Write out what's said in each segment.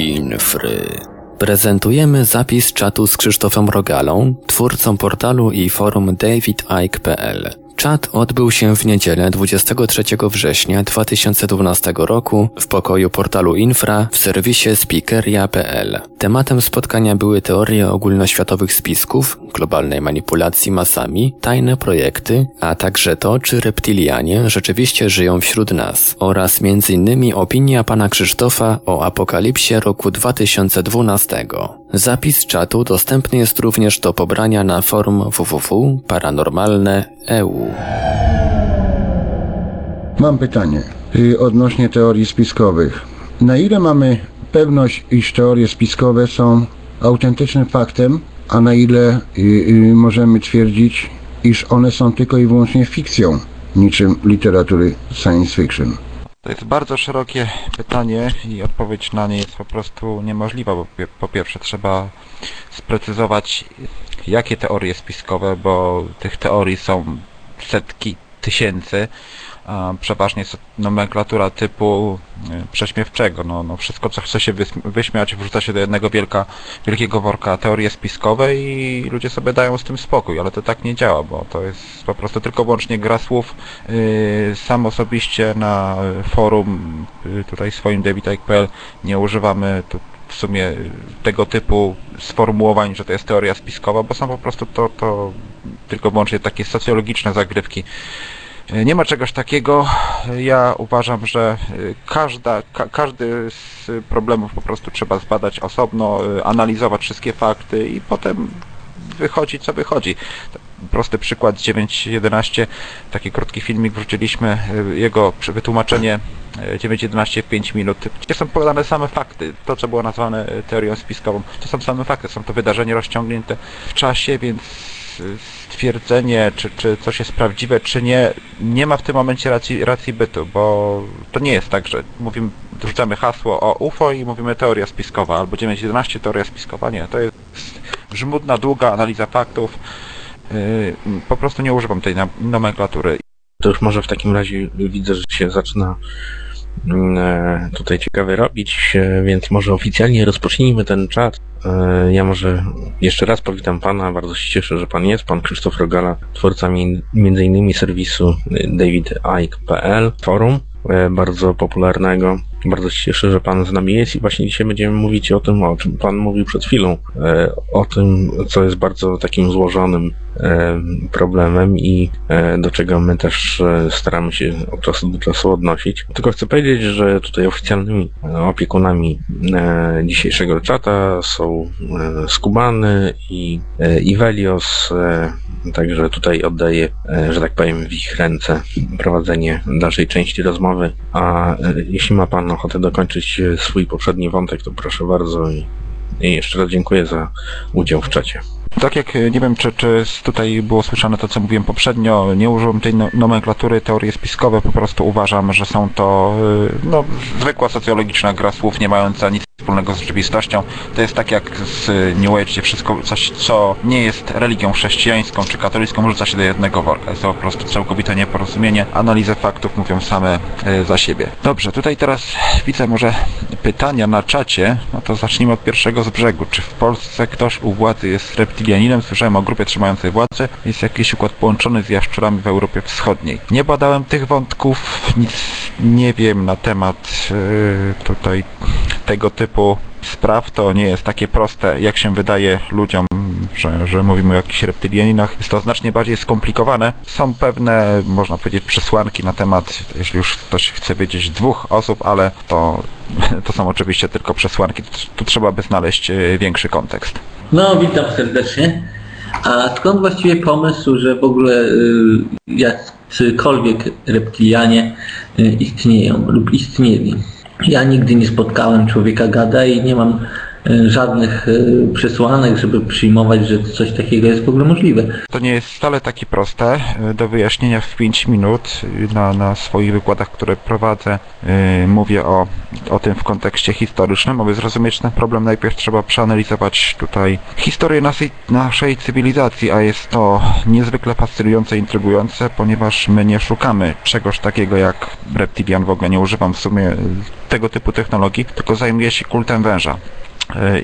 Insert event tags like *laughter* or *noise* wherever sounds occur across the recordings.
Infry. Prezentujemy zapis czatu z Krzysztofem Rogalą, twórcą portalu i forum davidike.pl. Czat odbył się w niedzielę 23 września 2012 roku w pokoju portalu Infra w serwisie speakeria.pl. Tematem spotkania były teorie ogólnoświatowych spisków, globalnej manipulacji masami, tajne projekty, a także to, czy reptilianie rzeczywiście żyją wśród nas oraz m.in. opinia pana Krzysztofa o apokalipsie roku 2012. Zapis czatu dostępny jest również do pobrania na forum www.paranormalne.eu. Mam pytanie y, odnośnie teorii spiskowych. Na ile mamy pewność, iż teorie spiskowe są autentycznym faktem, a na ile y, y, możemy twierdzić, iż one są tylko i wyłącznie fikcją, niczym literatury science fiction? To jest bardzo szerokie pytanie i odpowiedź na nie jest po prostu niemożliwa, bo po pierwsze trzeba sprecyzować jakie teorie spiskowe, bo tych teorii są setki tysięcy, przeważnie nomenklatura typu y, prześmiewczego. No, no wszystko co chce się wyśmiać wrzuca się do jednego wielka, wielkiego worka teorie spiskowe i ludzie sobie dają z tym spokój, ale to tak nie działa, bo to jest po prostu tylko wyłącznie gra słów. Yy, sam osobiście na forum yy, tutaj swoim davidike.pl nie używamy w sumie tego typu sformułowań, że to jest teoria spiskowa, bo są po prostu to, to tylko wyłącznie takie socjologiczne zagrywki. Y, Nie ma czegoś takiego. Ja uważam, że y, każda, ka, każdy z problemów po prostu trzeba zbadać osobno, y, analizować wszystkie fakty i potem wychodzi co wychodzi. Prosty przykład 9.11, taki krótki filmik wrzuciliśmy, y, jego wytłumaczenie y, 9.11 w 5 minut, gdzie są podane same fakty. To, co było nazwane y, teorią spiskową, to są same fakty, są to wydarzenia rozciągnięte w czasie, więc y, stwierdzenie, czy, czy coś jest prawdziwe, czy nie, nie ma w tym momencie racji, racji bytu, bo to nie jest tak, że mówimy, rzucamy hasło o UFO i mówimy teoria spiskowa, albo 9.11 teoria spiskowa, nie, to jest żmudna, długa analiza faktów, po prostu nie używam tej nomenklatury. To już może w takim razie widzę, że się zaczyna mm, e, tutaj ciekawe robić, e, więc może oficjalnie rozpocznijmy ten czat. E, Ja może jeszcze raz powitam pana, bardzo się cieszę, że pan jest, pan Krzysztof Rogala, twórca mi- między innymi serwisu davidike.pl, forum bardzo popularnego. Bardzo się cieszę, że pan z nami jest i właśnie dzisiaj będziemy mówić o tym, o czym pan mówił przed chwilą, e, o tym, co jest bardzo takim złożonym e, problemem i e, do czego my też staramy się od czasu do czasu odnosić. Tylko chcę powiedzieć, że tutaj oficjalnymi opiekunami dzisiejszego czata są Skubany i Ivelios, także tutaj oddaję, że tak powiem, w ich ręce prowadzenie dalszej części rozmowy, a jeśli ma Pan ochotę dokończyć e, swój poprzedni wątek, to proszę bardzo i, i jeszcze raz dziękuję za udział w czacie. Tak jak e, nie wiem, czy, czy tutaj było słyszane to, co mówiłem poprzednio, nie użyłem tej no- nomenklatury, teorie spiskowe, po prostu uważam, że są to e, no, zwykła socjologiczna gra słów, nie mająca nic wspólnego z rzeczywistością. To jest tak jak z New Age, gdzie wszystko, coś, co nie jest religią chrześcijańską czy katolicką, rzuca się do jednego worka. Jest to po prostu całkowite nieporozumienie. Analizy faktów mówią same e, za siebie. Dobrze, tutaj teraz widzę może pytania na czacie. No to zacznijmy od pierwszego z brzegu. Czy w Polsce ktoś u władzy jest reptilianinem? Słyszałem o grupie trzymającej władzę. Jest jakiś układ połączony z jaszczurami w Europie Wschodniej. Nie badałem tych wątków, nic nie wiem na temat e, tutaj tego typu spraw. To nie jest takie proste, jak się wydaje ludziom, że, że mówimy o jakichś reptylianinach. Jest to znacznie bardziej skomplikowane. Są pewne, można powiedzieć, przesłanki na temat, jeśli już ktoś chce wiedzieć, dwóch osób, ale to, *laughs* to są oczywiście tylko przesłanki. Tu, trzeba by znaleźć e, większy kontekst. No, witam serdecznie. A skąd właściwie pomysł, że w ogóle y, jacykolwiek reptilianie y, istnieją lub istnieli? Ja nigdy nie spotkałem człowieka gada i nie mam żadnych e, przesłanek, żeby przyjmować, że coś takiego jest w ogóle możliwe. To nie jest wcale takie proste y, do wyjaśnienia w 5 minut. Na, na swoich wykładach, które prowadzę, y, mówię o, o tym w kontekście historycznym. Aby zrozumieć ten problem, najpierw trzeba przeanalizować tutaj historię naszej, naszej cywilizacji, a jest to niezwykle fascynujące intrygujące, ponieważ my nie szukamy czegoś takiego jak reptilian, w ogóle nie używam w sumie tego typu technologii, tylko zajmuję się kultem węża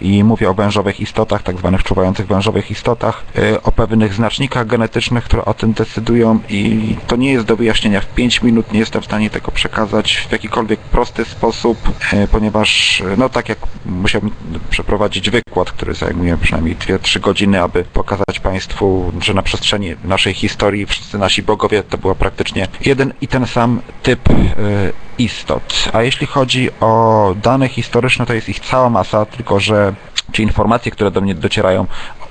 i mówię o wężowych istotach, tak zwanych czuwających wężowych istotach, y, o pewnych znacznikach genetycznych, które o tym decydują i to nie jest do wyjaśnienia. W 5 minut, nie jestem w stanie tego przekazać w jakikolwiek prosty sposób, y, ponieważ y, no tak jak musiałbym przeprowadzić wykład, który zajmuje przynajmniej 2-3 godziny, aby pokazać Państwu, że na przestrzeni naszej historii wszyscy nasi bogowie to była praktycznie jeden i ten sam typ istot. A jeśli chodzi o dane historyczne, to jest ich cała masa, tylko że czy informacje, które do mnie docierają,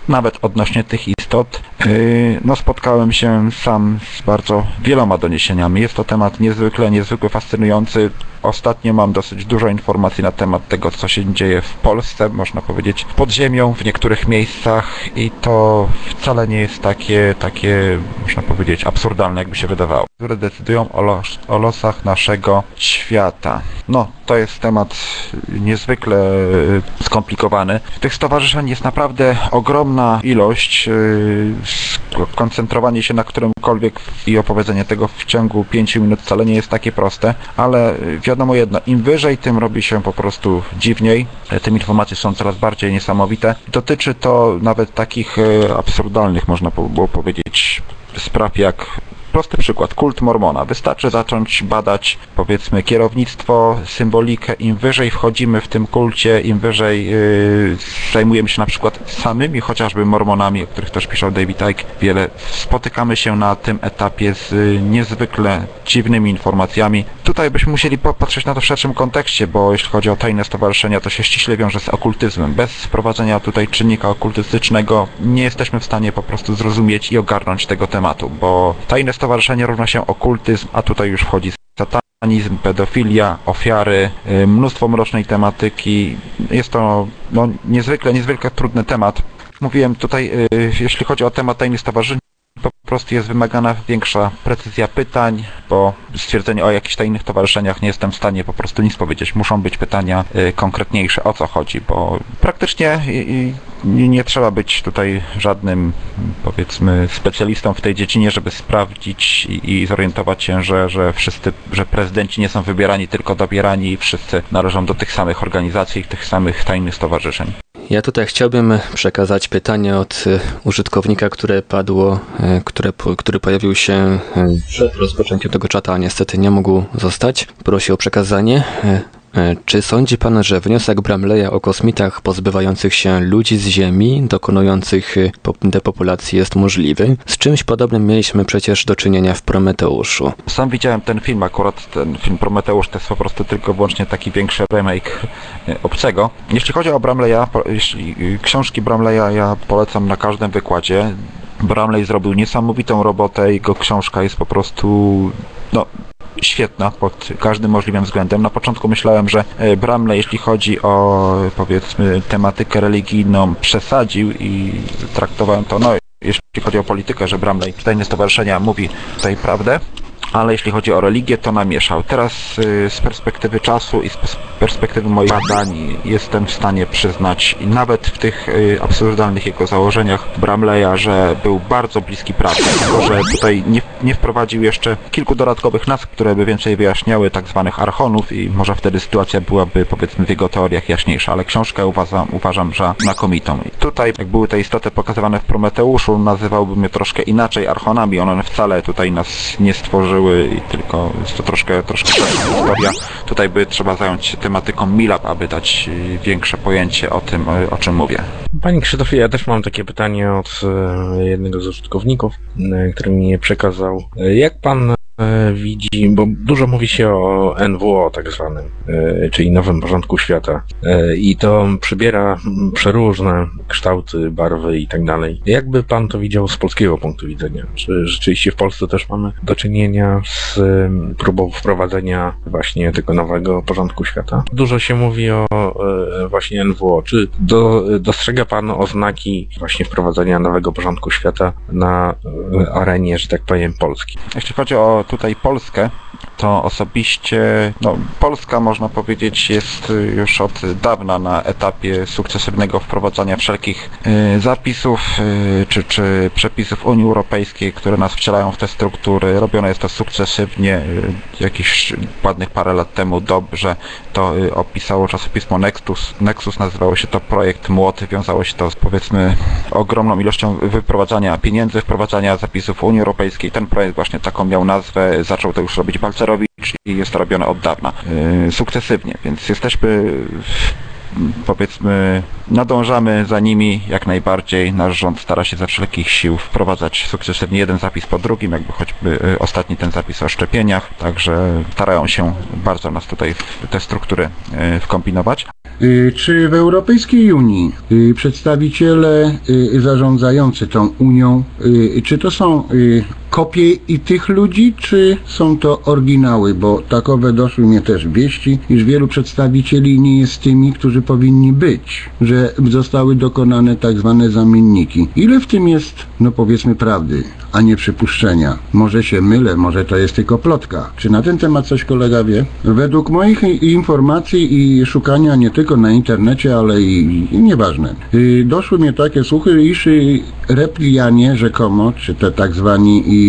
nawet odnośnie tych istot, yy, no spotkałem się sam z bardzo wieloma doniesieniami. Jest to temat niezwykle, niezwykle fascynujący. Ostatnio mam dosyć dużo informacji na temat tego, co się dzieje w Polsce, można powiedzieć pod ziemią, w niektórych miejscach i to wcale nie jest takie, takie można powiedzieć, absurdalne, jakby się wydawało, które decydują o, los, o losach naszego świata. No, to jest temat niezwykle y, skomplikowany. Tych stowarzyszeń jest naprawdę ogromna ilość. y, Koncentrowanie się na którymkolwiek i opowiedzenie tego w ciągu 5 minut wcale nie jest takie proste, ale y, wiadomo jedno, im wyżej, tym robi się po prostu dziwniej. E, Tym informacje są coraz bardziej niesamowite. Dotyczy to nawet takich y, absurdalnych, można było powiedzieć, spraw jak Prosty przykład, kult Mormona. Wystarczy zacząć badać, powiedzmy, kierownictwo, symbolikę. Im wyżej wchodzimy w tym kulcie, im wyżej yy, zajmujemy się na przykład samymi chociażby Mormonami, o których też pisze David Icke wiele, spotykamy się na tym etapie z y, niezwykle dziwnymi informacjami. Tutaj byśmy musieli popatrzeć na to w szerszym kontekście, bo jeśli chodzi o tajne stowarzyszenia, to się ściśle wiąże z okultyzmem. Bez wprowadzenia tutaj czynnika okultystycznego nie jesteśmy w stanie po prostu zrozumieć i ogarnąć tego tematu, bo tajne stowarzyszenie równa się okultyzm, a tutaj już wchodzi satanizm, pedofilia, ofiary, y, mnóstwo mrocznej tematyki. Jest to no, niezwykle, niezwykle trudny temat. Mówiłem tutaj, y, jeśli chodzi o temat tajnych stowarzyszeń, prostu jest wymagana większa precyzja pytań, bo stwierdzenie o jakichś tajnych towarzyszeniach nie jestem w stanie po prostu nic powiedzieć. Muszą być pytania y, konkretniejsze, o co chodzi, bo praktycznie nie, trzeba być tutaj żadnym, powiedzmy, specjalistą w tej dziedzinie, żeby sprawdzić i, i zorientować się, że, że wszyscy, że prezydenci nie są wybierani, tylko dobierani i wszyscy należą do tych samych organizacji, tych samych tajnych stowarzyszeń. Ja tutaj chciałbym przekazać pytanie od y, użytkownika, które padło, y, które, który pojawił się y, przed rozpoczęciem tego czata, a niestety nie mógł zostać. Prosi o przekazanie. Y, y, Czy sądzi Pan, że wniosek Bramleya o kosmitach pozbywających się ludzi z Ziemi, dokonujących pop- depopulacji jest możliwy? Z czymś podobnym mieliśmy przecież do czynienia w Prometeuszu. Sam widziałem ten film, akurat ten film Prometeusz to jest po prostu tylko wyłącznie taki większy remake e, obcego. Jeśli chodzi o Bramleya, książki Bramleya ja polecam na każdym wykładzie. Bramley zrobił niesamowitą robotę, jego książka jest po prostu no, świetna pod każdym możliwym względem. Na początku myślałem, że e, Bramley, jeśli chodzi o powiedzmy tematykę religijną, przesadził i traktowałem to, no jeśli chodzi o politykę, że Bramley, tajne stowarzyszenia mówi tutaj prawdę, ale jeśli chodzi o religię, to namieszał. Teraz y, z perspektywy czasu i z pers- perspektywy moich badań jestem w stanie przyznać, nawet w tych y, absurdalnych jego założeniach Bramleya, że był bardzo bliski prawdy, że tutaj nie, nie wprowadził jeszcze kilku dodatkowych nazw, które by więcej wyjaśniały tak zwanych archonów i może wtedy sytuacja byłaby powiedzmy w jego teoriach jaśniejsza, ale książkę uważam, uważam za znakomitą. I tutaj, jak były te istoty pokazywane w Prometeuszu, nazywałbym je troszkę inaczej archonami, one wcale tutaj nas nie stworzyły i tylko jest to troszkę, troszkę historia. Tutaj by trzeba zająć się tematyką Milab, aby dać y, większe pojęcie o tym, y, o czym mówię. Panie Krzysztofie, ja też mam takie pytanie od e, jednego z użytkowników, który mi je przekazał. Jak pan widzi, bo dużo mówi się o NWO tak zwanym, e, czyli Nowym Porządku Świata E, i to przybiera przeróżne kształty, barwy i tak dalej. Jakby pan to widział z polskiego punktu widzenia? Czy rzeczywiście w Polsce też mamy do czynienia z próbą wprowadzenia właśnie tego nowego porządku świata? Dużo się mówi o e, właśnie NWO. Czy do, dostrzega pan oznaki właśnie wprowadzenia nowego porządku świata na e, arenie, że tak powiem, Polski? Jeśli chodzi o tutaj Polskę, to osobiście, no Polska można powiedzieć jest y, już od dawna na etapie sukcesywnego wprowadzania wszelkich y, zapisów y, czy, czy przepisów Unii Europejskiej, które nas wcielają w te struktury. Robione jest to sukcesywnie. Y, jakieś ładnych parę lat temu dobrze to opisało czasopismo Nexus. Nexus nazywało się to projekt Młot, wiązało się to z powiedzmy ogromną ilością wyprowadzania pieniędzy, wprowadzania zapisów Unii Europejskiej. Ten projekt właśnie taką miał nazwę, zaczął to już robić Balcerowicz i jest to robione od dawna, yy, sukcesywnie, więc jesteśmy powiedzmy nadążamy za nimi jak najbardziej. Nasz rząd stara się ze wszelkich sił wprowadzać sukcesywnie jeden zapis po drugim, jakby choćby y, ostatni ten zapis o szczepieniach, także starają się bardzo nas tutaj te struktury y, wkombinować. Y, Czy w Europejskiej Unii y, przedstawiciele y, zarządzający tą Unią, y, czy to są y, kopie i tych ludzi, czy są to oryginały? Bo takowe doszły mnie też wieści, iż wielu przedstawicieli nie jest tymi, którzy powinni być, że zostały dokonane tak zwane zamienniki. Ile w tym jest, no powiedzmy, prawdy, a nie przypuszczenia? Może się mylę, może to jest tylko plotka. Czy na ten temat coś kolega wie? Według moich informacji i szukania nie tylko na internecie, ale i, i nieważne. Y, Doszły mnie takie słuchy, iż y, replianie rzekomo, czy te tak zwani i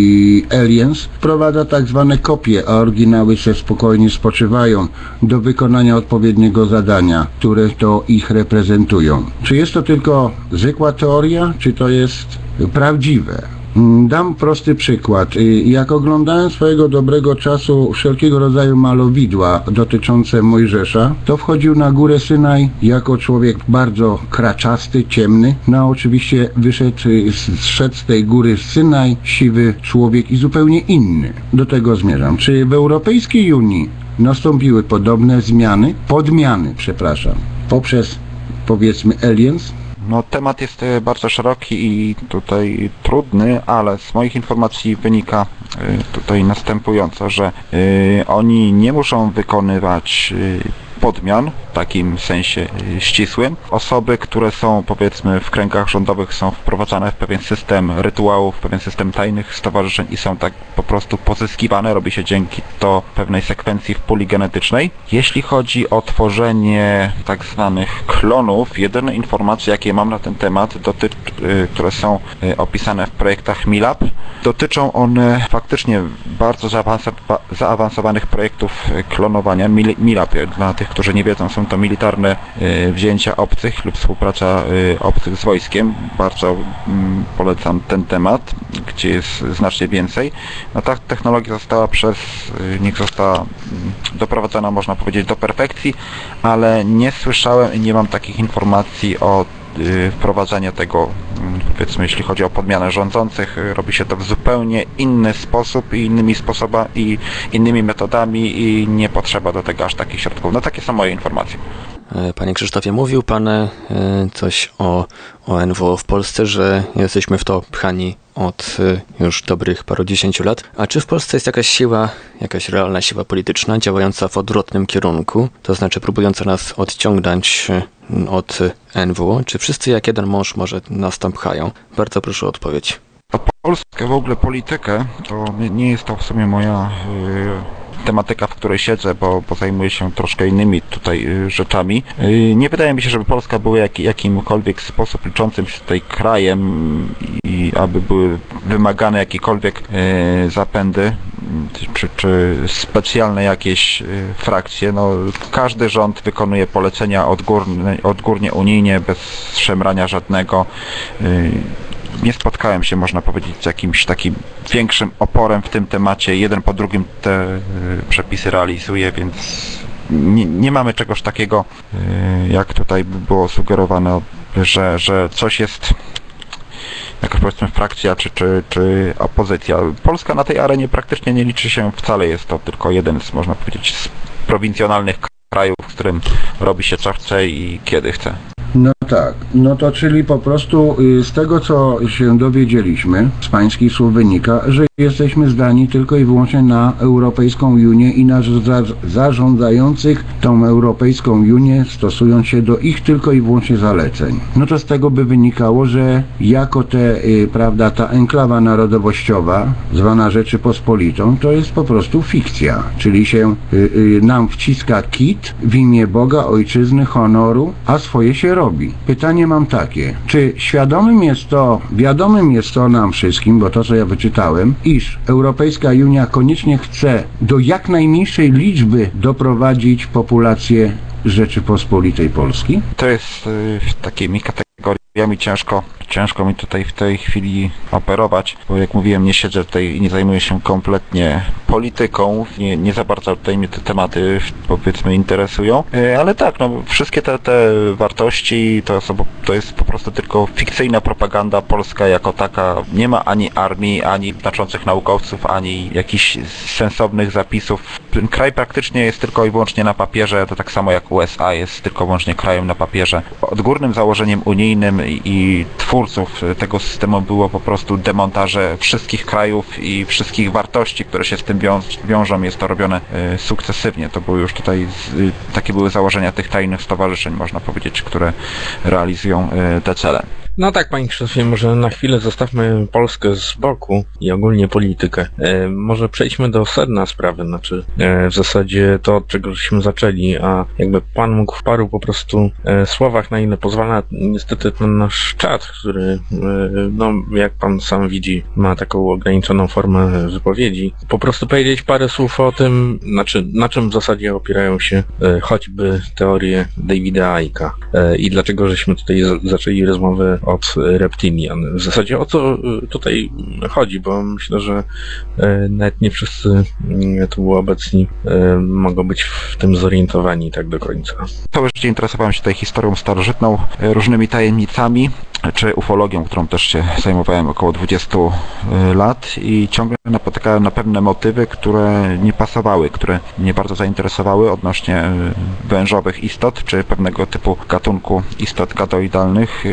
aliens, wprowadza tak zwane kopie, a oryginały se spokojnie spoczywają do wykonania odpowiedniego zadania, które to ich reprezentują. Czy jest to tylko zwykła teoria, czy to jest prawdziwe? Mm, Dam prosty przykład. Y, Jak oglądałem swojego dobrego czasu wszelkiego rodzaju malowidła dotyczące Mojżesza, to wchodził na górę Synaj jako człowiek bardzo kraczasty, ciemny. No oczywiście wyszedł, y, zszedł z tej góry Synaj siwy człowiek i zupełnie inny. Do tego zmierzam. Czy w Europejskiej Unii nastąpiły podobne zmiany, podmiany, przepraszam, poprzez powiedzmy aliens? No, temat jest e, bardzo szeroki i tutaj trudny, ale z moich informacji wynika e, tutaj następująco, że e, oni nie muszą wykonywać podmian w takim sensie e, ścisłym. Osoby, które są powiedzmy w kręgach rządowych są wprowadzane w pewien system rytuałów, w pewien system tajnych stowarzyszeń i są tak po prostu pozyskiwane, robi się dzięki to pewnej sekwencji w puli genetycznej. Jeśli chodzi o tworzenie tak zwanych klonów, jedyne informacje jakie mam na ten temat, doty- y, które są y, opisane w projektach MILAB, dotyczą one faktycznie bardzo zaawansowanych projektów y, klonowania. Mil- MILAB, y, dla tych, którzy nie wiedzą, są to militarne y, wzięcia obcych lub współpraca y, obcych z wojskiem. Bardzo mm, polecam ten temat, gdzie jest znacznie więcej. No ta technologia została przez, y, niech została mm, doprowadzona, można powiedzieć, do perfekcji, ale nie słyszałem i nie mam takich informacji o y, wprowadzeniu tego, mm, powiedzmy, jeśli chodzi o podmianę rządzących, y, robi się to w zupełnie inny sposób i innymi sposobami i innymi metodami i nie potrzeba do tego aż takich środków. No takie są moje informacje. E, Panie Krzysztofie, mówił Pan e, coś o, o NWO w Polsce, że jesteśmy w to pchani od e, już dobrych paru dziesięciu lat. A czy w Polsce jest jakaś siła, jakaś realna siła polityczna działająca w odwrotnym kierunku, to znaczy próbująca nas odciągnąć od NWO? Czy wszyscy jak jeden mąż może nas tam pchają? Bardzo proszę o odpowiedź. O Polskę, w ogóle politykę, to nie- jest to w sumie moja y, tematyka, w której siedzę, bo, bo zajmuję się troszkę innymi tutaj y, rzeczami. Y, nie wydaje mi się, żeby Polska była jak, jakimkolwiek sposób liczącym się tutaj krajem i aby były wymagane jakiekolwiek zapędy czy, czy specjalne jakieś y, frakcje. No, każdy rząd wykonuje polecenia odgórnie, odgórnie unijnie, bez szemrania żadnego. Y, nie spotkałem się, można powiedzieć, z jakimś takim większym oporem w tym temacie. Jeden po drugim te y, przepisy realizuje, więc nie, nie mamy czegoś takiego, jak tutaj by było sugerowane, że, że coś jest jakaś powiedzmy frakcja czy, czy, czy opozycja. Polska na tej arenie praktycznie nie liczy się wcale, jest to tylko jeden z, można powiedzieć, z prowincjonalnych krajów, w którym robi się co chce i kiedy chce. No tak, no to czyli po prostu y, z tego co się dowiedzieliśmy, z pańskich słów wynika, że jesteśmy zdani tylko i wyłącznie na Europejską Unię i na za, zarządzających tą Europejską Unię, stosując się do ich tylko i wyłącznie zaleceń. No to z tego by wynikało, że jako te, y, prawda, ta enklawa narodowościowa, zwana Rzeczypospolitą, to jest po prostu fikcja, czyli się y, nam wciska kit w imię Boga, Ojczyzny, honoru, a swoje się robi. Pytanie mam takie, czy świadomym jest to, wiadomym jest to nam wszystkim, bo to co ja wyczytałem, iż Europejska Unia koniecznie chce do jak najmniejszej liczby doprowadzić populację Rzeczypospolitej Polski? To jest y, takimi kategoriami ciężko, ciężko mi tutaj w tej chwili operować, bo jak mówiłem, nie siedzę tutaj i nie zajmuję się kompletnie polityką, nie, nie za bardzo tutaj mnie te tematy powiedzmy interesują, Y, ale tak, no wszystkie te, te wartości to, są, to jest po prostu tylko fikcyjna propaganda polska jako taka, nie ma ani armii, ani znaczących naukowców, ani jakichś sensownych zapisów. Ten kraj praktycznie jest tylko i wyłącznie na papierze, to tak samo jak USA jest tylko wyłącznie krajem na papierze. Odgórnym założeniem unijnym i- i twórców tego systemu było po prostu demontaże wszystkich krajów i wszystkich wartości, które się z tym wiąż, wiążą. Jest to robione y, sukcesywnie. To były już tutaj, y, takie były założenia tych tajnych stowarzyszeń, można powiedzieć, które realizują y, te cele. No tak, panie Krzysztofie, może na chwilę zostawmy Polskę z boku i ogólnie politykę. E, może przejdźmy do sedna sprawy, znaczy e, w zasadzie to, od czego żeśmy zaczęli, a jakby pan mógł w paru po prostu e, słowach, na ile pozwala niestety ten nasz czat, który, e, no jak pan sam widzi, ma taką ograniczoną formę wypowiedzi, po prostu powiedzieć parę słów o tym, znaczy na czym w zasadzie opierają się e, choćby teorie Davida Icke'a e, i dlaczego żeśmy tutaj zaczęli rozmowę od reptilian. W zasadzie o co e, tutaj chodzi, bo myślę, że e, nawet nie wszyscy mm, tu obecni mogą być w tym zorientowani tak do końca. Całe życie interesowałem się tutaj historią starożytną, różnymi tajemnicami, czy ufologią, którą też się zajmowałem około 20 e, lat i ciągle napotykałem na pewne motywy, które nie pasowały, które mnie bardzo zainteresowały odnośnie wężowych istot, czy pewnego typu gatunku istot gadoidalnych,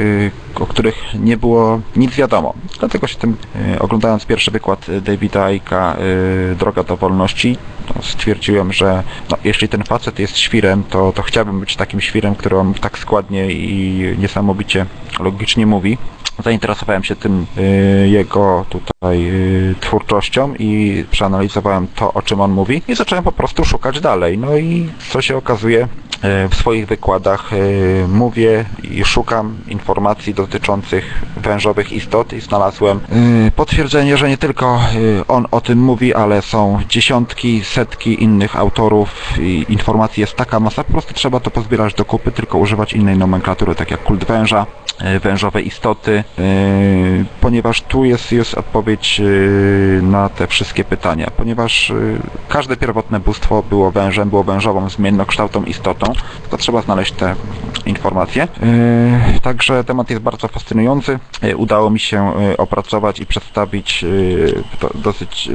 o których nie było nic wiadomo. Dlatego się tym, e, oglądając pierwszy wykład e, Davida Icke'a e, Droga do wolności, no, stwierdziłem, że no, jeśli ten facet jest świrem, to, to chciałbym być takim świrem, który on tak składnie i niesamowicie logicznie mówi. Zainteresowałem się tym y, jego tutaj twórczością i przeanalizowałem to, o czym on mówi i zacząłem po prostu szukać dalej. No i co się okazuje, w swoich wykładach y, mówię i szukam informacji dotyczących wężowych istot i znalazłem y, potwierdzenie, że nie tylko on o tym mówi, ale są dziesiątki, setki innych autorów i informacji jest taka masa, po prostu trzeba to pozbierać do kupy, tylko używać innej nomenklatury, tak jak kult węża, wężowe istoty, ponieważ tu jest, jest odpowiedź na te wszystkie pytania, ponieważ każde pierwotne bóstwo było wężem, było wężową, zmiennokształtą istotą, tylko trzeba znaleźć te informacje. Y, Także temat jest bardzo fascynujący. Y, Udało mi się y, opracować i przedstawić w do- dosyć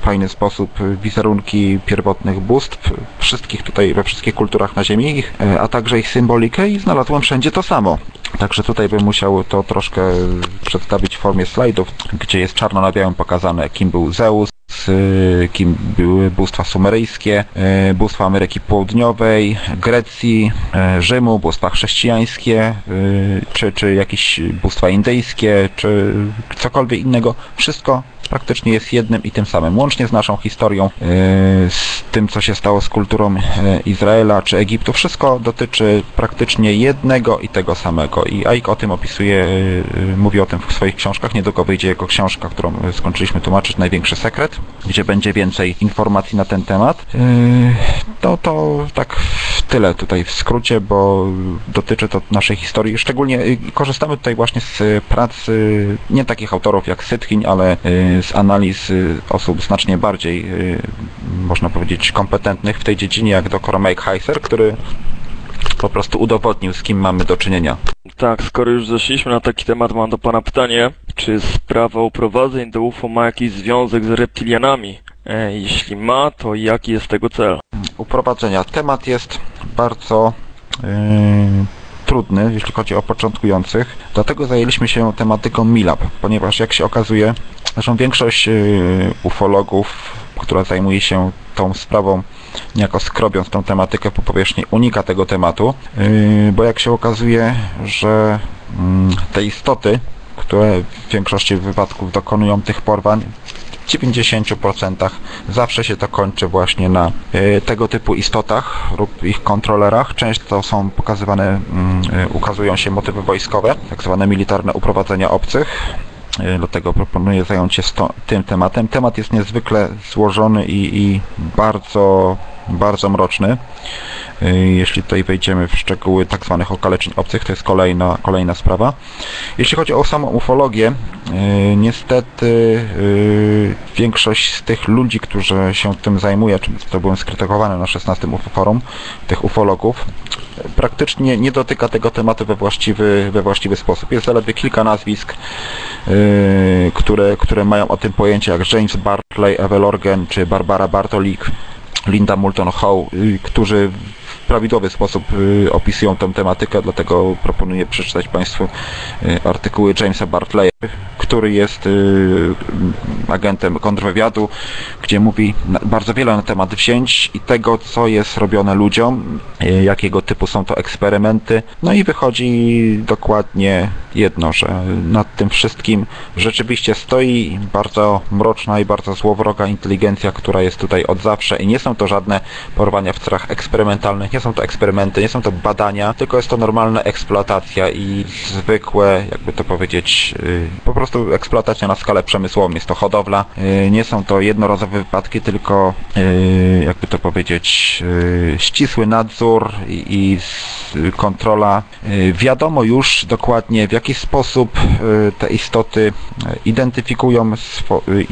fajny sposób wizerunki pierwotnych bóstw, wszystkich tutaj, we wszystkich kulturach na Ziemi, a także ich symbolikę i znalazłem wszędzie to samo. Także tutaj bym musiał to troszkę przedstawić w formie slajdów, gdzie jest czarno na białym pokazane, kim był Zeus, y, kim były bóstwa sumeryjskie, y, bóstwa Ameryki Południowej, Grecji, y, Rzymu, bóstwa chrześcijańskie, czy, czy jakieś bóstwa indyjskie, czy cokolwiek innego. Wszystko praktycznie jest jednym i tym samym. Łącznie z naszą historią, z tym, co się stało z kulturą Izraela czy Egiptu. Wszystko dotyczy praktycznie jednego i tego samego. I Aik o tym opisuje, mówi o tym w swoich książkach. Niedługo wyjdzie jego książka, którą skończyliśmy tłumaczyć, Największy Sekret, gdzie będzie więcej informacji na ten temat. Y, To, to tak tyle tutaj w skrócie, bo dotyczy to naszej historii. Szczególnie y, korzystamy tutaj właśnie z y, pracy nie takich autorów jak Sytkin, ale y, z analiz osób znacznie bardziej, można powiedzieć, kompetentnych w tej dziedzinie, jak dr Mike Heiser, który po prostu udowodnił, z kim mamy do czynienia. Tak, skoro już zeszliśmy na taki temat, mam do pana pytanie, czy sprawa uprowadzeń do UFO ma jakiś związek z reptilianami? E, jeśli ma, to jaki jest tego cel? Uprowadzenia. Temat jest bardzo yy, trudny, jeśli chodzi o początkujących, dlatego zajęliśmy się tematyką MILAB, ponieważ jak się okazuje, zresztą większość yy, ufologów, która zajmuje się tą sprawą, niejako skrobiąc tą tematykę po powierzchni, unika tego tematu, yy, bo jak się okazuje, że mm, te istoty, które w większości wypadków dokonują tych porwań, w 90% zawsze się to kończy właśnie na y, tego typu istotach lub ich kontrolerach. Często są pokazywane, mm, y, ukazują się motywy wojskowe, tak zwane militarne uprowadzenia obcych. Y, Dlatego proponuję zająć się tym tematem. Temat jest niezwykle złożony i, i bardzo, bardzo mroczny. Jeśli tutaj wejdziemy w szczegóły tak zwanych okaleczeń obcych, to jest kolejna, kolejna sprawa. Jeśli chodzi o samą ufologię, y, niestety y, większość z tych ludzi, którzy się tym zajmuje, to byłem skrytykowany na 16 UFO Forum, tych ufologów, praktycznie nie dotyka tego tematu we właściwy, we właściwy sposób. Jest zaledwie kilka nazwisk, y, które, które mają o tym pojęcie, jak James Barclay, Evel Organ czy Barbara Bartolik, Linda Moulton Howe, y, którzy w prawidłowy sposób y, opisują tę tematykę, dlatego proponuję przeczytać Państwu y, artykuły Jamesa Bartleya, który jest y, agentem kontrwywiadu, gdzie mówi bardzo wiele na temat wzięć i tego, co jest robione ludziom, y, jakiego typu są to eksperymenty. No i wychodzi dokładnie jedno, że nad tym wszystkim rzeczywiście stoi bardzo mroczna i bardzo złowroga inteligencja, która jest tutaj od zawsze i nie są to żadne porwania w celach eksperymentalnych, nie są to eksperymenty, nie są to badania, tylko jest to normalna eksploatacja i zwykłe, jakby to powiedzieć, y, po prostu eksploatacja na skalę przemysłową. Jest to hodowla, y, nie są to jednorazowe wypadki, tylko y, jakby to powiedzieć, y, ścisły nadzór i, kontrola. Wiadomo już dokładnie w jaki sposób te istoty identyfikują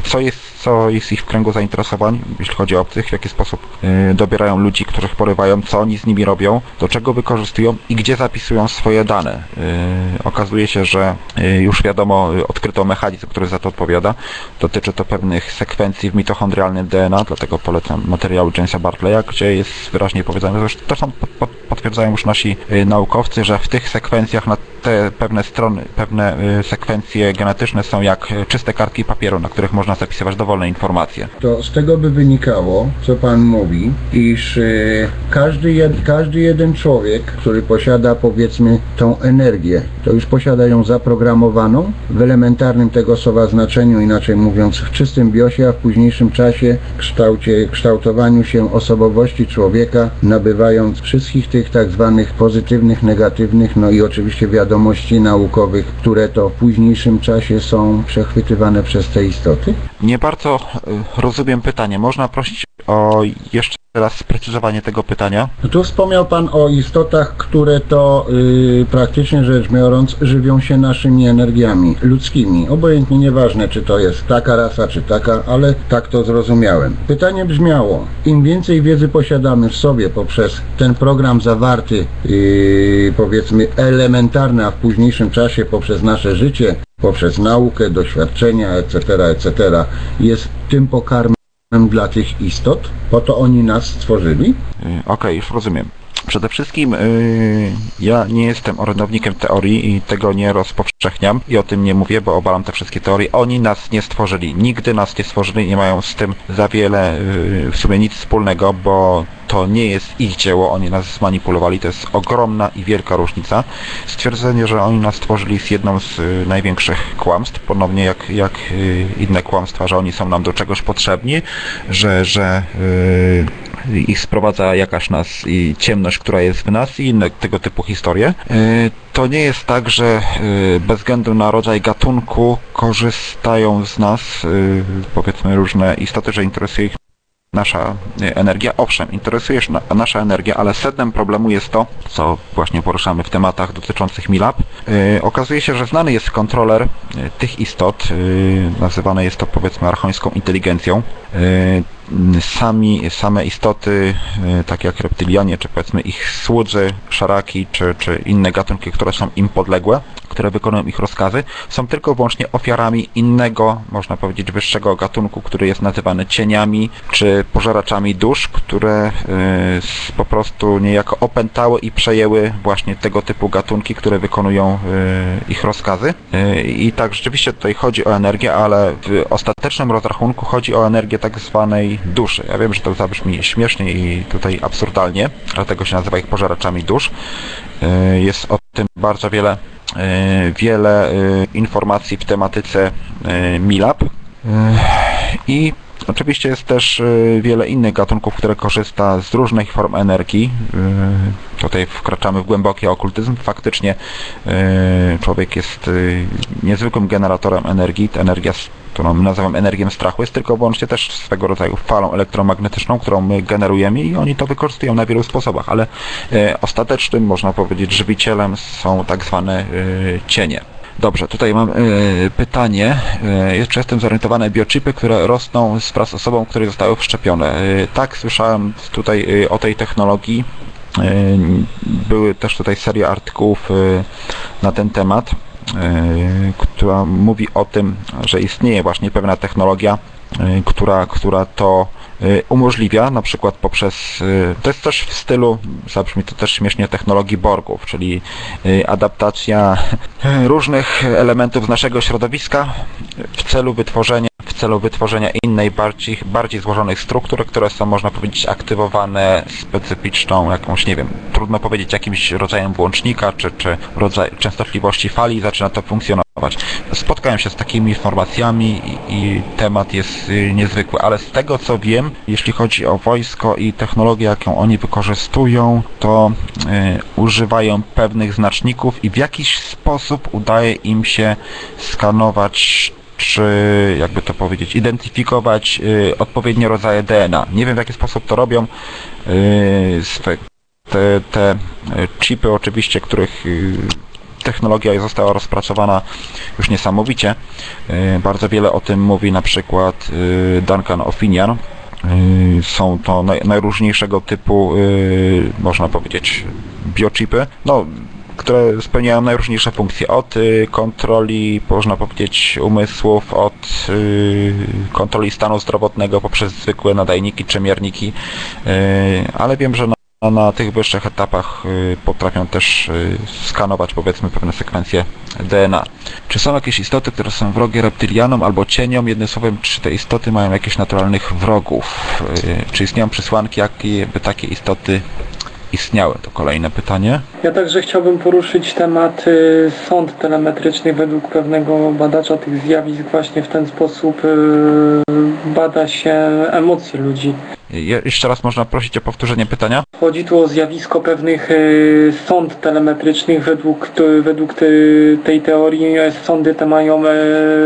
co jest, co jest ich w kręgu zainteresowań, jeśli chodzi o obcych, w jaki sposób dobierają ludzi, których porywają, co oni z nimi robią, do czego wykorzystują i gdzie zapisują swoje dane. Okazuje się, że już wiadomo, y, odkryto mechanizm, który za to odpowiada. Dotyczy to pewnych sekwencji w mitochondrialnym DNA, dlatego polecam materiały Jamesa Bartleya, gdzie jest wyraźnie powiedziane, zresztą to są potwierdzają już nasi y, naukowcy, że w tych sekwencjach na te pewne strony, pewne y, sekwencje genetyczne są jak y, czyste kartki papieru, na których można zapisywać dowolne informacje. To z tego by wynikało, co Pan mówi, iż każdy, jed, każdy jeden człowiek, który posiada powiedzmy tą energię, to już posiada ją zaprogramowaną w elementarnym tego słowa znaczeniu, inaczej mówiąc w czystym biosie, a w późniejszym czasie kształcie, kształtowaniu się osobowości człowieka, nabywając wszystkich tych tak zwanych pozytywnych, negatywnych, no i oczywiście wiadomości naukowych, które to w późniejszym czasie są przechwytywane przez te istoty. Nie bardzo y, rozumiem pytanie. Można prosić o jeszcze raz sprecyzowanie tego pytania? No tu wspomniał Pan o istotach, które to yy, praktycznie rzecz biorąc żywią się naszymi energiami ludzkimi. Obojętnie nieważne, czy to jest taka rasa, czy taka, ale tak to zrozumiałem. Pytanie brzmiało, im więcej wiedzy posiadamy w sobie poprzez ten program zawarty, yy, powiedzmy elementarny, a w późniejszym czasie poprzez nasze życie, poprzez naukę, doświadczenia, etc., etc., jest tym pokarmem dla tych istot, po to oni nas stworzyli. Y, Okej, już rozumiem. Przede wszystkim y, ja nie jestem orędownikiem teorii i tego nie rozpowszechniam i o tym nie mówię, bo obalam te wszystkie teorie. Oni nas nie stworzyli, nigdy nas nie stworzyli, nie mają z tym za wiele y, w sumie nic wspólnego, bo to nie jest ich dzieło, oni nas zmanipulowali, to jest ogromna i wielka różnica. Stwierdzenie, że oni nas stworzyli jest jedną z y, największych kłamstw, ponownie jak, jak y, inne kłamstwa, że oni są nam do czegoś potrzebni, że, że y, ich sprowadza jakaś nas i ciemność, która jest w nas i inne tego typu historie. Y, To nie jest tak, że y, bez względu na rodzaj gatunku korzystają z nas y, powiedzmy różne istoty, że interesuje ich nasza energia. Owszem, interesuje nasza energia, ale sednem problemu jest to, co właśnie poruszamy w tematach dotyczących MILAB. Okazuje się, że znany jest kontroler tych istot, nazywany jest to powiedzmy archońską inteligencją. Sami, same istoty, y, takie jak reptylianie, czy powiedzmy ich słudzy, szaraki, czy, czy inne gatunki, które są im podległe, które wykonują ich rozkazy, są tylko wyłącznie ofiarami innego, można powiedzieć, wyższego gatunku, który jest nazywany cieniami, czy pożeraczami dusz, które y, po prostu niejako opętały i przejęły właśnie tego typu gatunki, które wykonują y, ich rozkazy. Y, I tak rzeczywiście tutaj chodzi o energię, ale w ostatecznym rozrachunku chodzi o energię tak zwanej duszy. Ja wiem, że to zabrzmi śmiesznie i tutaj absurdalnie, dlatego się nazywa ich pożeraczami dusz. Y, Jest o tym bardzo wiele, y, wiele y, informacji w tematyce MILAB. I oczywiście jest też y, wiele innych gatunków, które korzysta z różnych form energii. Y, Tutaj wkraczamy w głęboki okultyzm. Faktycznie y, człowiek jest niezwykłym generatorem energii. Ta energia, którą nazywam energią strachu, jest tylko wyłącznie też swego rodzaju falą elektromagnetyczną, którą my generujemy i oni to wykorzystują na wielu sposobach, ale ostatecznym, można powiedzieć, żywicielem są tak zwane cienie. Dobrze, tutaj mam y, pytanie. Y, jeszcze jestem zorientowany biochipy, które rosną z wraz z osobą, które zostały wszczepione. Y, tak, słyszałem tutaj y, o tej technologii. Były też tutaj seria artykułów na ten temat, która mówi o tym, że istnieje właśnie pewna technologia, która, która to umożliwia, na przykład poprzez, y, to jest też w stylu, zabrzmi to też śmiesznie, technologii Borgów, czyli y, adaptacja *laughs* różnych elementów z naszego środowiska w celu wytworzenia celu wytworzenia innej, bardziej, bardziej złożonych struktur, które są, można powiedzieć, aktywowane specyficzną jakąś, nie wiem, trudno powiedzieć, jakimś rodzajem włącznika, czy, czy rodzaj częstotliwości fali, zaczyna to funkcjonować. Spotkałem się z takimi informacjami i, i temat jest y, niezwykły, ale z tego co wiem, jeśli chodzi o wojsko i technologię, jaką oni wykorzystują, to y, używają pewnych znaczników i w jakiś sposób udaje im się skanować czy jakby to powiedzieć, identyfikować y, odpowiednie rodzaje DNA. Nie wiem w jaki sposób to robią. Y, te, te y, chipy oczywiście, których technologia została rozpracowana już niesamowicie. Bardzo wiele o tym mówi na przykład Duncan Ofinian. Są to naj, najróżniejszego typu, można powiedzieć, biochipy. No, które spełniają najróżniejsze funkcje. Od y, kontroli, można powiedzieć, umysłów, od y, kontroli stanu zdrowotnego poprzez zwykłe nadajniki czy mierniki, y, ale wiem, że na, na tych wyższych etapach potrafią też skanować powiedzmy pewne sekwencje DNA. Czy są jakieś istoty, które są wrogie reptylianom albo cieniom? Jednym słowem, czy te istoty mają jakichś naturalnych wrogów? Czy istnieją przesłanki, jakie by takie istoty istniały? To kolejne pytanie. Ja także chciałbym poruszyć temat y, sąd telemetrycznych według pewnego badacza tych zjawisk właśnie w ten sposób y, bada się emocje ludzi. Je, jeszcze raz można prosić o powtórzenie pytania? Chodzi tu o zjawisko pewnych y, sąd telemetrycznych według, według tej teorii sądy te mają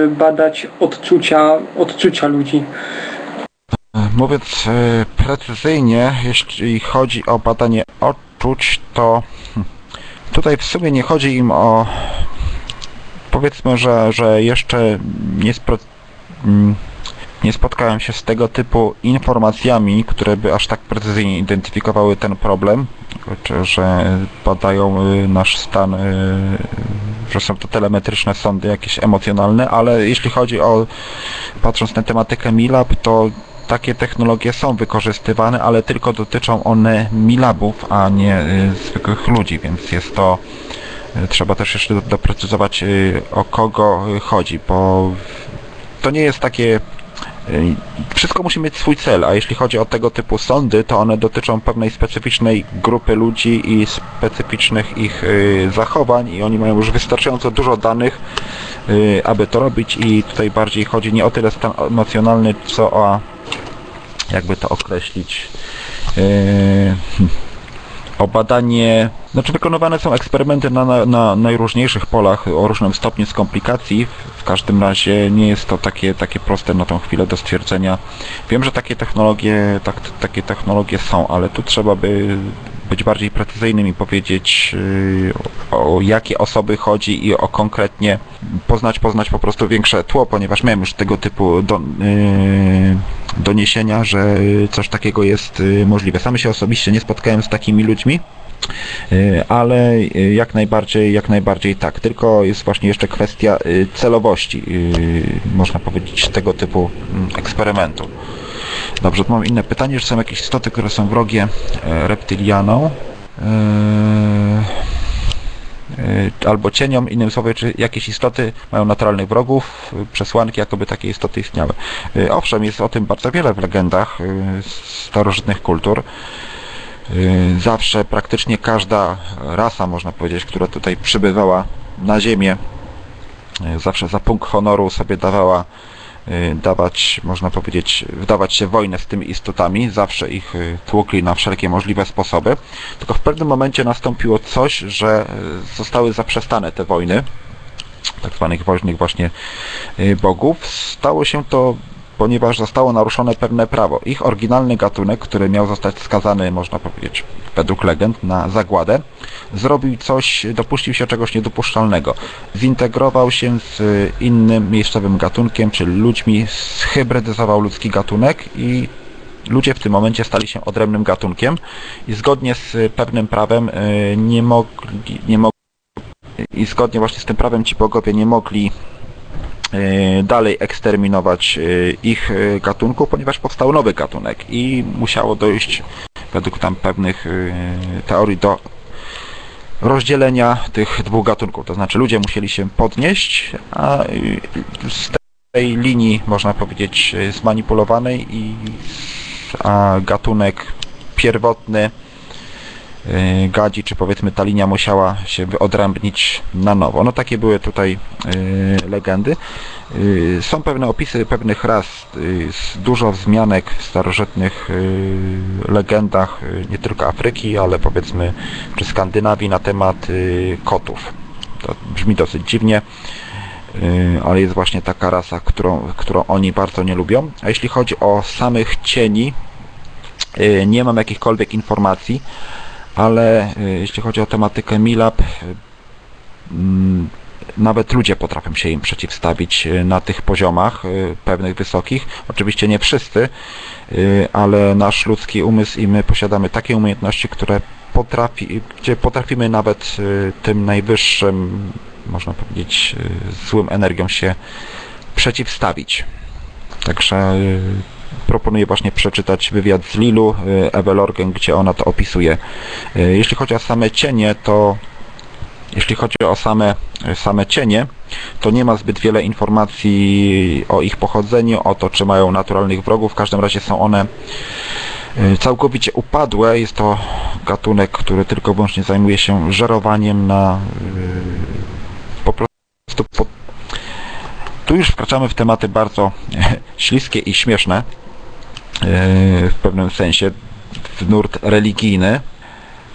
badać odczucia, odczucia ludzi. Mówiąc e, precyzyjnie, jeśli chodzi o badanie odczuć, to hm, tutaj w sumie nie chodzi im o powiedzmy, że, że jeszcze nie, spro, mm, nie spotkałem się z tego typu informacjami, które by aż tak precyzyjnie identyfikowały ten problem, czy że badają y, nasz stan, że są to telemetryczne sądy jakieś emocjonalne, ale jeśli chodzi o patrząc na tematykę MILAB, to takie technologie są wykorzystywane, ale tylko dotyczą one milabów, a nie y, zwykłych ludzi, więc jest to y, trzeba też jeszcze do- doprecyzować y, o kogo chodzi, bo to nie jest takie wszystko musi mieć swój cel, a jeśli chodzi o tego typu sądy, to one dotyczą pewnej specyficznej grupy ludzi i specyficznych ich zachowań i oni mają już wystarczająco dużo danych, aby to robić i tutaj bardziej chodzi nie o tyle stan emocjonalny, co o jakby to określić yy, o badanie, znaczy wykonywane są eksperymenty na, na, na najróżniejszych polach o różnym stopniu skomplikacji. Każdym razie nie jest to takie, takie proste na tą chwilę do stwierdzenia. Wiem, że takie technologie, tak, takie technologie są, ale tu trzeba by być bardziej precyzyjnym i powiedzieć yy, o, jakie osoby chodzi i o konkretnie poznać, poznać po prostu większe tło, ponieważ miałem już tego typu do, yy, doniesienia, że coś takiego jest yy, możliwe. Sam się osobiście nie spotkałem z takimi ludźmi, Y, ale y, jak najbardziej, jak najbardziej tak. Tylko jest właśnie jeszcze kwestia y, celowości, można powiedzieć, tego typu mm, eksperymentu. Dobrze, tu mam inne pytanie, że są jakieś istoty, które są wrogie e, reptylianom e, e, albo cieniom, innym słowy, czy jakieś istoty mają naturalnych wrogów, przesłanki, jakoby takie istoty istniały. Owszem, jest o tym bardzo wiele w legendach starożytnych kultur. Y, zawsze praktycznie każda rasa, można powiedzieć, która tutaj przybywała na ziemię, y, zawsze za punkt honoru sobie dawała y, dawać, można powiedzieć, wdawać się w wojnę z tymi istotami, zawsze ich tłukli na wszelkie możliwe sposoby. Tylko w pewnym momencie nastąpiło coś, że zostały zaprzestane te wojny, tak zwanych woźnych właśnie bogów. Stało się to ponieważ zostało naruszone pewne prawo. Ich oryginalny gatunek, który miał zostać skazany, można powiedzieć, według legend, na zagładę, zrobił coś, dopuścił się czegoś niedopuszczalnego. Zintegrował się z innym miejscowym gatunkiem, czyli ludźmi, zhybrydyzował ludzki gatunek i ludzie w tym momencie stali się odrębnym gatunkiem i zgodnie z pewnym prawem y, nie mogli, nie mogli i zgodnie właśnie z tym prawem ci bogowie nie mogli dalej eksterminować e, ich e, gatunków, ponieważ powstał nowy gatunek i musiało dojść według tam pewnych teorii do rozdzielenia tych dwóch gatunków. To znaczy ludzie musieli się podnieść, a z tej linii można powiedzieć zmanipulowanej i a gatunek pierwotny gadzi, czy powiedzmy ta linia musiała się wyodrębnić na nowo. No takie były tutaj y, legendy. Y, są pewne opisy pewnych ras, dużo wzmianek w starożytnych legendach, nie tylko Afryki, ale powiedzmy czy Skandynawii na temat kotów. To brzmi dosyć dziwnie, ale jest właśnie taka rasa, którą, którą oni bardzo nie lubią. A jeśli chodzi o samych cieni, nie mam jakichkolwiek informacji, ale y, jeśli chodzi o tematykę Milab, y, mm, nawet ludzie potrafią się im przeciwstawić y, na tych poziomach pewnych wysokich. Oczywiście nie wszyscy, ale nasz ludzki umysł i my posiadamy takie umiejętności, które potrafi, gdzie potrafimy nawet tym najwyższym, można powiedzieć, złym energiom się przeciwstawić. Także proponuję właśnie przeczytać wywiad z Lilu, y, Ewelorgen, gdzie ona to opisuje. Y, jeśli chodzi o same cienie, to jeśli chodzi o same, same cienie, to nie ma zbyt wiele informacji o ich pochodzeniu, o to, czy mają naturalnych wrogów. W każdym razie są one y, całkowicie upadłe. Jest to gatunek, który tylko wyłącznie zajmuje się żerowaniem na po prostu po... tu już wkraczamy w tematy bardzo *laughs* śliskie i śmieszne. E, w pewnym sensie w nurt religijny.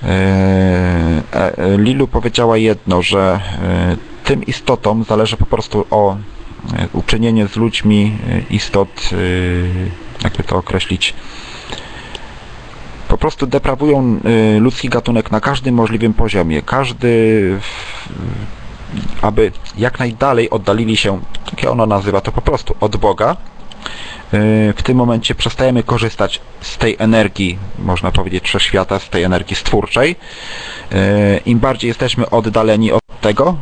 E, e, Lilu powiedziała jedno, że tym istotom zależy po prostu o uczynienie z ludźmi istot, jakby to określić, po prostu deprawują ludzki gatunek na każdym możliwym poziomie. Każdy, aby jak najdalej oddalili się, jak ona nazywa to po prostu, od Boga, w tym momencie przestajemy korzystać z tej energii, można powiedzieć, wszechświata, z tej energii stwórczej. E, Im bardziej jesteśmy oddaleni od tego,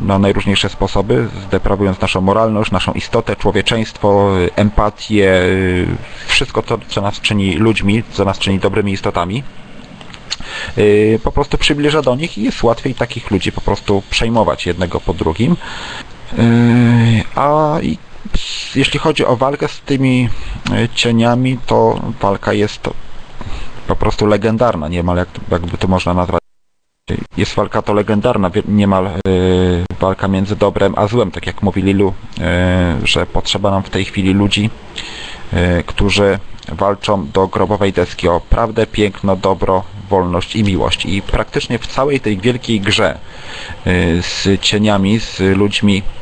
na najróżniejsze sposoby, zdeprawując naszą moralność, naszą istotę, człowieczeństwo, empatię, wszystko to, co nas czyni ludźmi, co nas czyni dobrymi istotami, e, po prostu przybliża do nich i jest łatwiej takich ludzi po prostu przejmować jednego po drugim. A jeśli chodzi o walkę z tymi e, cieniami, to walka jest po prostu legendarna, niemal jak, jakby to można nazwać. Jest walka to legendarna, niemal yy, walka między dobrem a złem, tak jak mówi Lilu, yy, że potrzeba nam w tej chwili ludzi, yy, którzy walczą do grobowej deski o prawdę, piękno, dobro, wolność i miłość. I praktycznie w całej tej wielkiej grze z cieniami, z ludźmi e,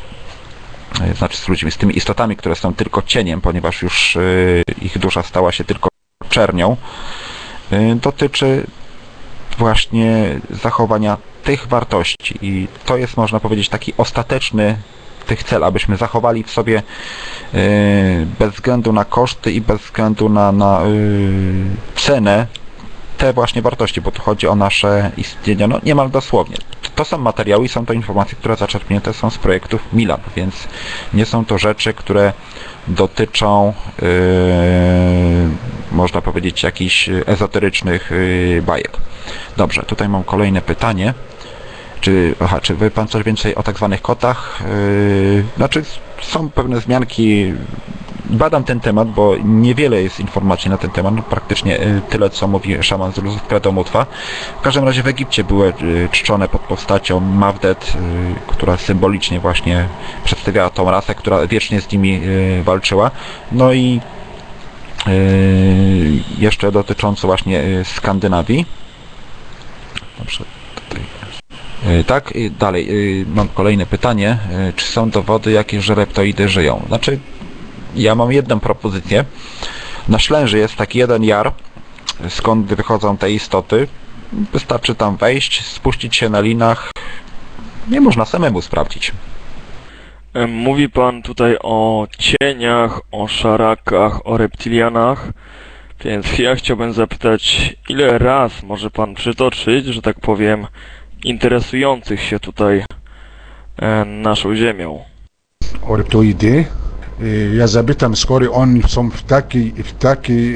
znaczy z ludźmi, z tymi istotami, które są tylko cieniem, ponieważ już e, ich dusza stała się tylko czernią, e, dotyczy właśnie zachowania tych wartości. I to jest można powiedzieć taki ostateczny tych cel, abyśmy zachowali w sobie e, bez względu na koszty i bez względu na, na e, cenę te właśnie wartości, bo tu chodzi o nasze istnienie, no niemal dosłownie. To są materiały i są to informacje, które zaczerpnięte są z projektów Milab, więc nie są to rzeczy, które dotyczą, yy, można powiedzieć, jakichś ezoterycznych yy, bajek. Dobrze, tutaj mam kolejne pytanie. Czy, aha, czy wie Pan coś więcej o tak zwanych kotach? Yy, znaczy, są pewne wzmianki badam ten temat, bo niewiele jest informacji na ten temat, no praktycznie y, tyle co mówi szaman z Luzów Kredomutwa. W każdym razie w Egipcie były y, czczone pod postacią Mawdet, y, która symbolicznie właśnie przedstawiała tą rasę, która wiecznie z nimi walczyła. No i jeszcze dotycząco właśnie Skandynawii. Tak, dalej, mam kolejne pytanie. Czy są dowody jakieś, że reptoidy żyją? Znaczy, ja mam jedną propozycję. Na Ślęży jest taki jeden jar, skąd wychodzą te istoty. Wystarczy tam wejść, spuścić się na linach. Nie można samemu sprawdzić. Mówi pan tutaj o cieniach, o szarakach, o reptilianach, więc ja chciałbym zapytać, ile raz może pan przytoczyć, że tak powiem, interesujących się tutaj e, naszą Ziemią? O reptoidy? Ja zapytam, skoro oni są w taki, w taki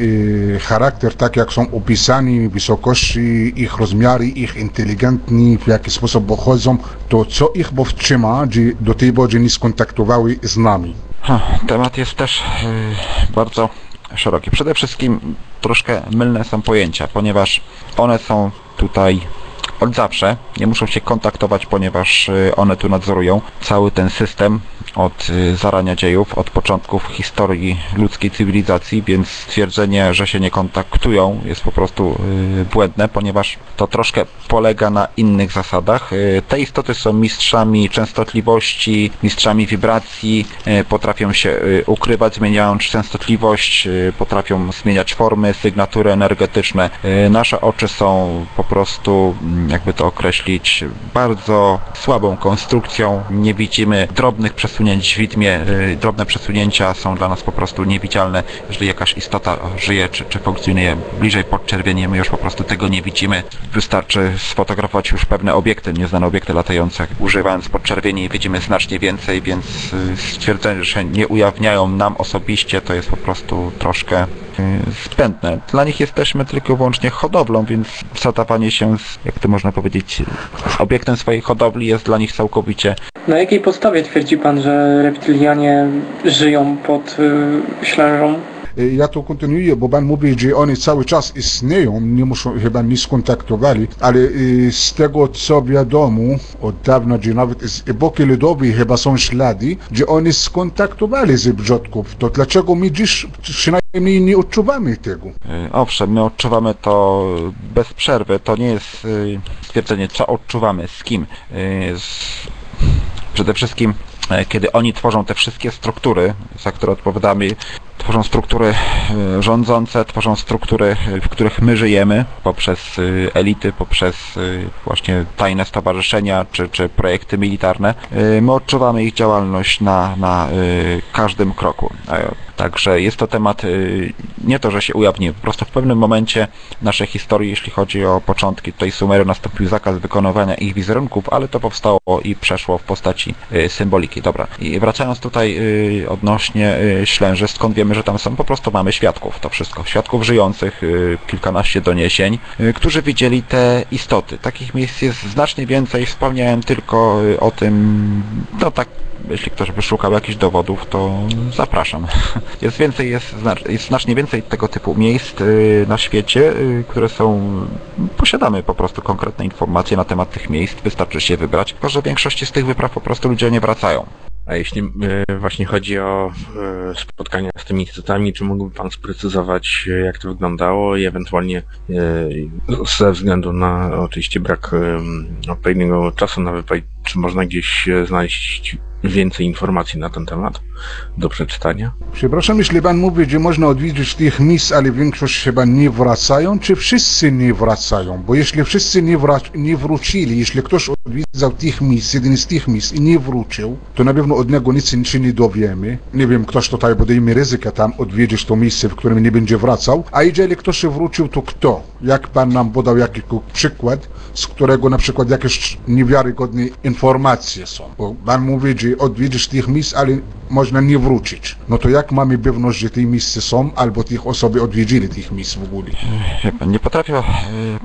e, charakter, tak jak są opisani, wysokości, ich rozmiary, ich inteligentni, w jaki sposób pochodzą, to co ich powstrzyma, że do tej pory nie skontaktowały z nami? Temat jest też yy, bardzo szeroki. Przede wszystkim troszkę mylne są pojęcia, ponieważ one są tutaj od zawsze, nie muszą się kontaktować, ponieważ one tu nadzorują cały ten system od y, zarania dziejów, od początków historii ludzkiej cywilizacji, więc stwierdzenie, że się nie kontaktują jest po prostu y, błędne, ponieważ to troszkę polega na innych zasadach. Y, te istoty są mistrzami częstotliwości, mistrzami wibracji, potrafią się ukrywać, zmieniając częstotliwość, potrafią zmieniać formy, sygnatury energetyczne. Nasze oczy są po prostu, mm, jakby to określić, bardzo słabą konstrukcją. Nie widzimy drobnych przesunięć przesunięć w y, drobne przesunięcia są dla nas po prostu niewidzialne. Jeżeli jakaś istota żyje czy, czy funkcjonuje bliżej podczerwieni, my już po prostu tego nie widzimy. Wystarczy sfotografować już pewne obiekty, nieznane obiekty latające. Używając podczerwieni widzimy znacznie więcej, więc y, stwierdzenie, że nie ujawniają nam osobiście, to jest po prostu troszkę y, zbędne. Dla nich jesteśmy tylko wyłącznie hodowlą, więc zadawanie się, z, jak to można powiedzieć, z obiektem swojej hodowli jest dla nich całkowicie na jakiej podstawie twierdzi pan, że reptilianie żyją pod y, ślężą? Ja to kontynuuję, bo pan mówi, że oni cały czas istnieją, nie muszą, chyba nie skontaktowali, ale y, z tego co wiadomo od dawna, że nawet z epoki ludowej chyba są ślady, że oni skontaktowali z przodków, to dlaczego my dziś przynajmniej nie odczuwamy tego? Y, owszem, my odczuwamy to bez przerwy, to nie jest stwierdzenie, co odczuwamy, z kim. Z Przede wszystkim, kiedy oni tworzą te wszystkie struktury, za które odpowiadamy, tworzą struktury e, rządzące, tworzą struktury, e, w których my żyjemy, poprzez elity, poprzez właśnie tajne stowarzyszenia czy, czy projekty militarne. My odczuwamy ich działalność na, na każdym kroku. Także jest to temat nie to, że się ujawni, po prostu w pewnym momencie naszej historii, jeśli chodzi o początki tutaj Sumeru, nastąpił zakaz wykonywania ich wizerunków, ale to powstało i przeszło w postaci symboliki. Dobra, i wracając tutaj odnośnie Ślęży, skąd wiemy, że tam są, po prostu mamy świadków, to wszystko. Świadków żyjących, kilkanaście doniesień, którzy widzieli te istoty. Takich miejsc jest znacznie więcej, wspomniałem tylko o tym, no tak jeśli ktoś by szukał jakichś dowodów, to zapraszam. *laughs* Jest więcej, jest, jest znacznie więcej tego typu miejsc y, na świecie, y, które są, posiadamy po prostu konkretne informacje na temat tych miejsc, wystarczy się wybrać, tylko że w większości z tych wypraw po prostu ludzie nie wracają. A jeśli y, właśnie chodzi o spotkania z tymi instytutami, czy mógłby Pan sprecyzować, jak to wyglądało i ewentualnie ze względu na oczywiście brak odpowiedniego czasu na wypowiedź, czy można gdzieś znaleźć więcej informacji na ten temat do przeczytania? Przepraszam, jeśli pan mówi, że można odwiedzić tych miejsc, ale większość chyba nie wracają, czy wszyscy nie wracają? Bo jeśli wszyscy nie, wrac- nie wrócili, jeśli ktoś odwiedzał tych miejsc, jeden z tych miejsc i nie wrócił, to na pewno od niego nic się nie dowiemy. Nie wiem, ktoś tutaj podejmie ryzyko tam odwiedzić to miejsce, w którym nie będzie wracał. A jeżeli ktoś wrócił, to kto? Jak pan nam podał jakiś przykład, z którego na przykład jakieś niewiarygodne informacje są? Bo pan mówi, że odwiedzisz tych miejsc, ale można nie wrócić. No to jak mamy pewność, że te miejsca są, albo tych osoby odwiedzili tych miejsc w ogóle? Nie potrafię e,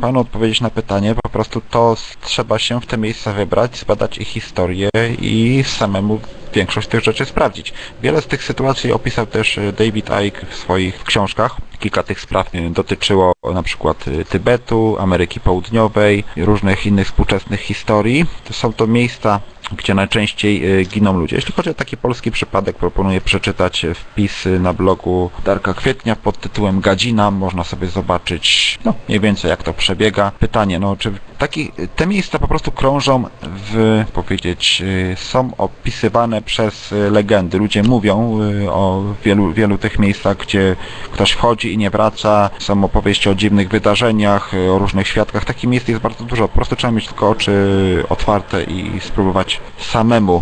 panu odpowiedzieć na pytanie, po prostu to trzeba się w te miejsca wybrać, zbadać ich historię i samemu większość tych rzeczy sprawdzić. Wiele z tych sytuacji opisał też e, David Icke w swoich książkach. Kilka tych spraw e, dotyczyło na przykład e, Tybetu, Ameryki Południowej, różnych innych współczesnych historii. To są to miejsca, gdzie najczęściej giną ludzie. Jeśli chodzi o taki polski przypadek, proponuję przeczytać wpisy na blogu Darka Kwietnia pod tytułem Gadzina. Można sobie zobaczyć no, mniej więcej jak to przebiega. Pytanie, no czy taki, te miejsca po prostu krążą w, powiedzieć, są opisywane przez e, legendy. Ludzie mówią e, o wielu, wielu tych miejscach, gdzie ktoś wchodzi i nie wraca. Są opowieści o dziwnych wydarzeniach, e, o różnych świadkach. Takich miejsc jest bardzo dużo. Po prostu trzeba mieć tylko oczy otwarte i spróbować samemu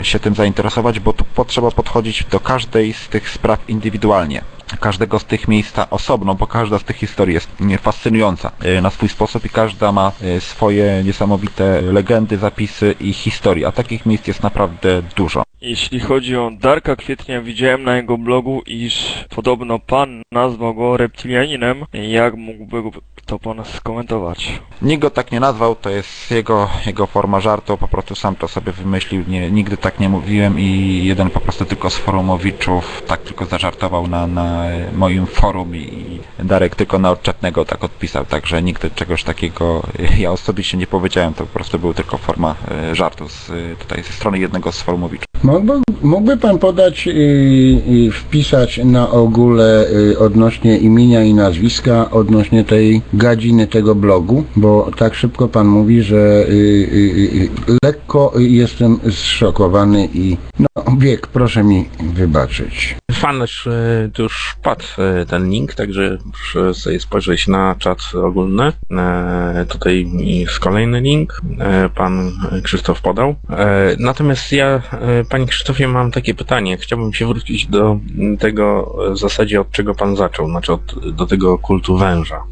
y, się tym zainteresować, bo tu potrzeba podchodzić do każdej z tych spraw indywidualnie. Każdego z tych miejsca osobno, bo każda z tych historii jest fascynująca y, na swój sposób i każda ma y, swoje niesamowite legendy, zapisy i historie, a takich miejsc jest naprawdę dużo. Jeśli chodzi o Darka Kwietnia, widziałem na jego blogu, iż podobno pan nazwał go reptilianinem. Jak mógłby to pan skomentować? Nikt go tak nie nazwał, to jest jego, jego forma żartu, po prostu sam to sobie wymyślił, nie, nigdy tak nie mówiłem i jeden po prostu tylko z forumowiczów tak tylko zażartował na, na moim forum i Darek tylko na odczepnego tak odpisał, także nigdy czegoś takiego ja osobiście nie powiedziałem, to po prostu był tylko forma e, żartu z, tutaj ze strony jednego z forumowiczów. Mógłby, mógłby Pan podać, y, y, wpisać na ogóle y, odnośnie imienia i nazwiska, odnośnie tej gadziny tego blogu, bo tak szybko Pan mówi, że y, y, y, lekko jestem zszokowany i no wiek, proszę mi wybaczyć. Fanusz, e, tu już padł ten link, także proszę sobie spojrzeć na czat ogólny. E, Tutaj jest kolejny link, e, pan Krzysztof podał. E, Natomiast ja, panie Krzysztofie, mam takie pytanie. Chciałbym się wrócić do tego e, w zasadzie od czego pan zaczął, znaczy od, do tego kultu węża.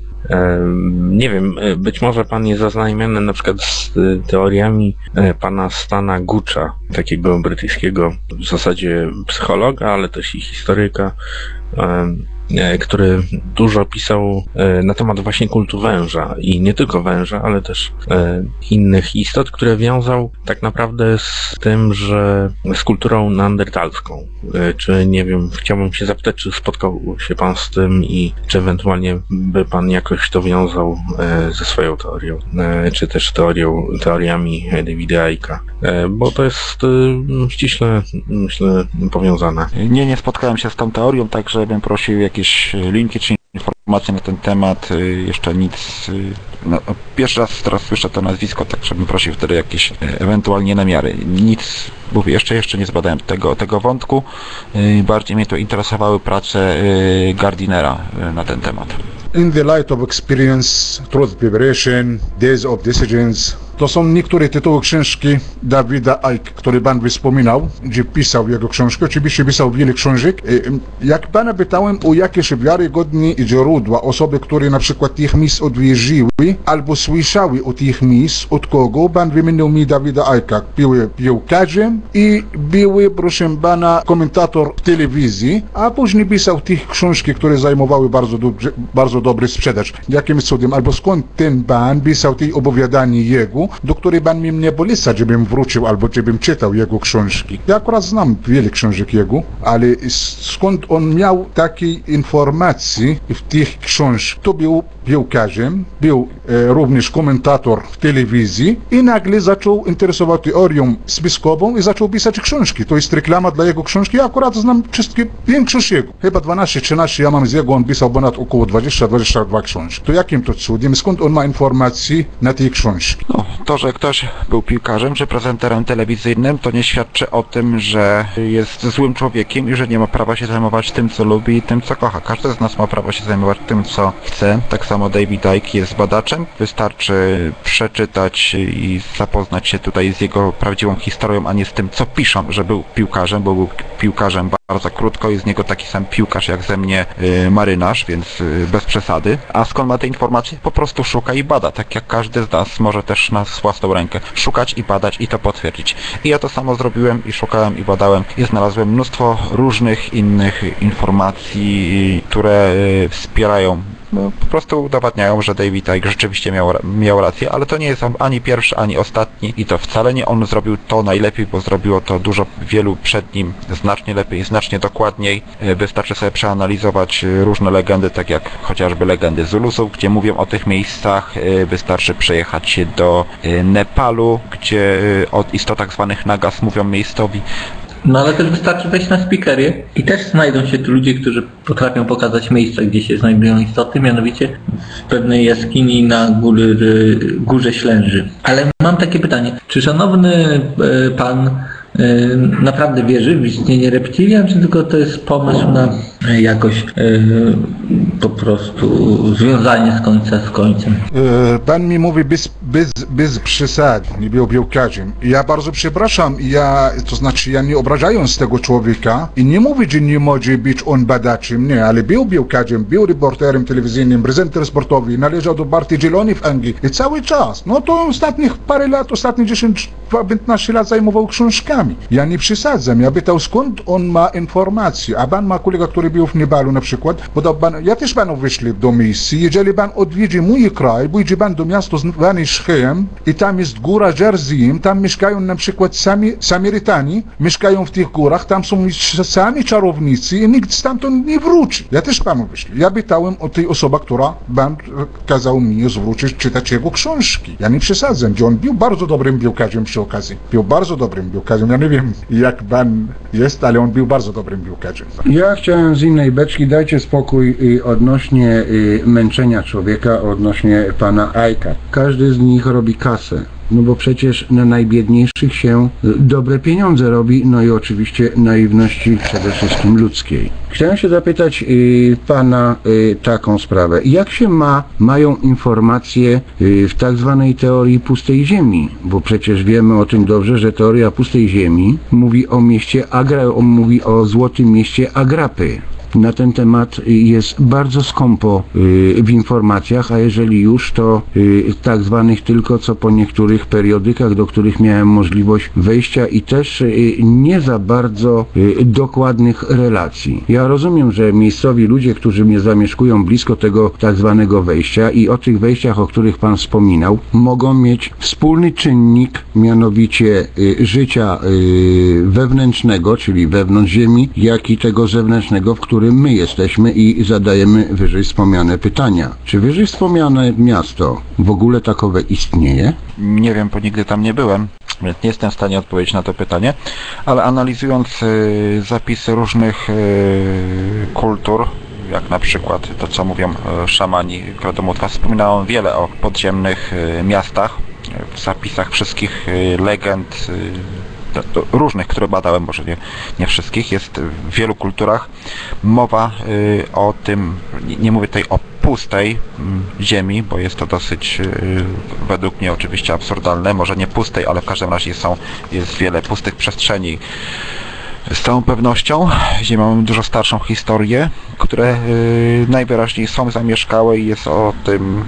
Nie wiem, e, być może pan jest zaznajomiony na przykład z e, teoriami pana Stana Gucza, takiego brytyjskiego w zasadzie psychologa, ale też i historyka, który dużo pisał e, na temat właśnie kultu węża i nie tylko węża, ale też e, innych istot, które wiązał tak naprawdę z tym, że z kulturą neandertalską. E, Czy nie wiem, chciałbym się zapytać, czy spotkał się pan z tym i czy ewentualnie by pan jakoś to wiązał e, ze swoją teorią, e, czy też teorią, teoriami Davida E, bo to jest e, ściśle, myślę, powiązane. Nie, nie spotkałem się z tą teorią, także bym prosił jakieś e, linki czy informacje na ten temat. E, Jeszcze nic. e, No, pierwszy raz teraz słyszę to nazwisko, także bym prosił wtedy jakieś ewentualnie namiary. Nic, mówię, jeszcze jeszcze nie zbadałem tego, tego wątku. Bardziej mnie to interesowały prace Gardinera na ten temat. In the light of experience, truth preparation, days of decisions. To są niektóre tytuły książki Dawida Icke, który pan wspominał, gdzie pisał jego książkę. Oczywiście pisał wiele książek. E, Jak pana pytałem o jakieś wiarygodne źródła, osoby, które na przykład tych miejsc odwiedziły, albo słyszały o tych miejsc, od kogo, pan wymienił mi Dawida Icke'a. Był piłkarzem i był, proszę pana, komentator w telewizji, a później pisał tych książki, które zajmowały bardzo, dobrze, bardzo dobry sprzedaż. Jakim cudem, albo skąd ten pan pisał te opowiadanie jego, do której pan mi nie poleca, żebym wrócił, albo żebym czytał jego książki. Ja akurat znam wiele książek jego, ale skąd on miał takie informacje w tych książkach? To był piłkarzem, był e, również komentator w telewizji i nagle zaczął interesować teorią spiskową i zaczął pisać książki. To jest reklama dla jego książki. Ja akurat znam wszystkie, większość jego. Chyba 12-13 ja mam z jego, on pisał ponad około 20-22 książki. To jakim to cudem, skąd on ma informacje na tej książki? No, to, że ktoś był piłkarzem czy prezenterem telewizyjnym, to nie świadczy o tym, że jest złym człowiekiem i że nie ma prawa się zajmować tym, co lubi i tym, co kocha. Każdy z nas ma prawo się zajmować tym, co chce. Tak samo David Icke jest badaczem. Wystarczy przeczytać i zapoznać się tutaj z jego prawdziwą historią, a nie z tym, co piszą, że był piłkarzem, bo był piłkarzem bardzo krótko, jest z niego taki sam piłkarz jak ze mnie y, marynarz, więc y, bez przesady. A skąd ma te informacje? Po prostu szuka i bada, tak jak każdy z nas może też na własną rękę szukać i badać i to potwierdzić. I ja to samo zrobiłem i szukałem i badałem i znalazłem mnóstwo różnych innych informacji, które y, wspierają po prostu udowadniają, że David Icke rzeczywiście miał, miał rację, ale to nie jest ani pierwszy, ani ostatni i to wcale nie on zrobił to najlepiej, bo zrobiło to dużo wielu przed nim znacznie lepiej, znacznie dokładniej. E, Wystarczy sobie przeanalizować e, różne legendy, tak jak chociażby legendy Zulusów, gdzie mówią o tych miejscach. E, Wystarczy przejechać się do Nepalu, gdzie o istotach zwanych Nagas mówią miejscowi. No ale też wystarczy wejść na speakery i też znajdą się tu ludzie, którzy potrafią pokazać miejsca, gdzie się znajdują istoty, mianowicie w pewnej jaskini na góry, górze Ślęży. Ale mam takie pytanie, czy szanowny e, pan e, naprawdę wierzy w istnienie reptilian, czy tylko to jest pomysł na jakoś e, po prostu związanie z końca z końcem? E, Pan mi mówi bez, bez, bez przesad, nie był piłkarzem. Ja bardzo przepraszam, ja, to znaczy ja nie obrażając tego człowieka i nie mówię, że nie może być on badaczem, nie, ale był piłkarzem, był reporterem telewizyjnym, prezenter sportowy, należał do partii Zieloni w Anglii i cały czas, no to ostatnich parę lat, ostatnie 10-15 lat zajmował książkami. Ja nie przesadzam, ja pytał skąd on ma informacje, a pan ma kolega, który był w Nepalu na przykład, podał pan, ja też panu wyślę do miejsca, jeżeli pan odwiedzi mój kraj, pójdzie pan do miasta zwane Szchem i tam jest góra Jersey, tam mieszkają na przykład sami Samarytani, mieszkają w tych górach, tam są sami czarownicy i nikt stamtąd nie wróci. Ja też panu wyślę. Ja pytałem o tej osoby, która pan e, kazał mi zwrócić, czytać jego książki. Ja nie przesadzam, że on był bardzo dobrym piłkarzem przy okazji. Był bardzo dobrym piłkarzem. Ja nie wiem jak pan jest, ale on był bardzo dobrym piłkarzem. Ja chciałem z innej beczki, dajcie spokój y, odnośnie y, męczenia człowieka, odnośnie pana Ajka. Każdy z nich robi kasę. No bo przecież na najbiedniejszych się dobre pieniądze robi, no i oczywiście naiwności przede wszystkim ludzkiej. Chciałem się zapytać y, pana y, taką sprawę. Jak się ma, mają informacje y, w tak zwanej teorii pustej ziemi? Bo przecież wiemy o tym dobrze, że teoria pustej ziemi mówi o mieście Agra, mówi o złotym mieście Agrapy. Na ten temat jest bardzo skąpo y, w informacjach, a jeżeli już, to y, tak zwanych tylko co po niektórych periodykach, do których miałem możliwość wejścia i też y, nie za bardzo dokładnych relacji. Ja rozumiem, że miejscowi ludzie, którzy mnie zamieszkują blisko tego tak zwanego wejścia i o tych wejściach, o których Pan wspominał, mogą mieć wspólny czynnik, mianowicie życia wewnętrznego, czyli wewnątrz ziemi, jak i tego zewnętrznego, w którym my jesteśmy i zadajemy wyżej wspomniane pytania. Czy wyżej wspomniane miasto w ogóle takowe istnieje? Nie wiem, bo nigdy tam nie byłem, więc nie jestem w stanie odpowiedzieć na to pytanie, ale analizując y, zapisy różnych y, kultur, jak na przykład to, co mówią y, szamani Kratomutwa, wspominałem wiele o podziemnych y, miastach, w zapisach wszystkich y, legend, różnych, które badałem, może nie, nie wszystkich, jest w wielu kulturach mowa y, o tym, nie, mówię tutaj o pustej mm, ziemi, bo jest to dosyć y, według mnie oczywiście absurdalne, może nie pustej, ale w każdym razie są, jest wiele pustych przestrzeni. Z całą pewnością Ziemia mamy dużo starszą historię, które y, najwyraźniej są zamieszkałe i jest o tym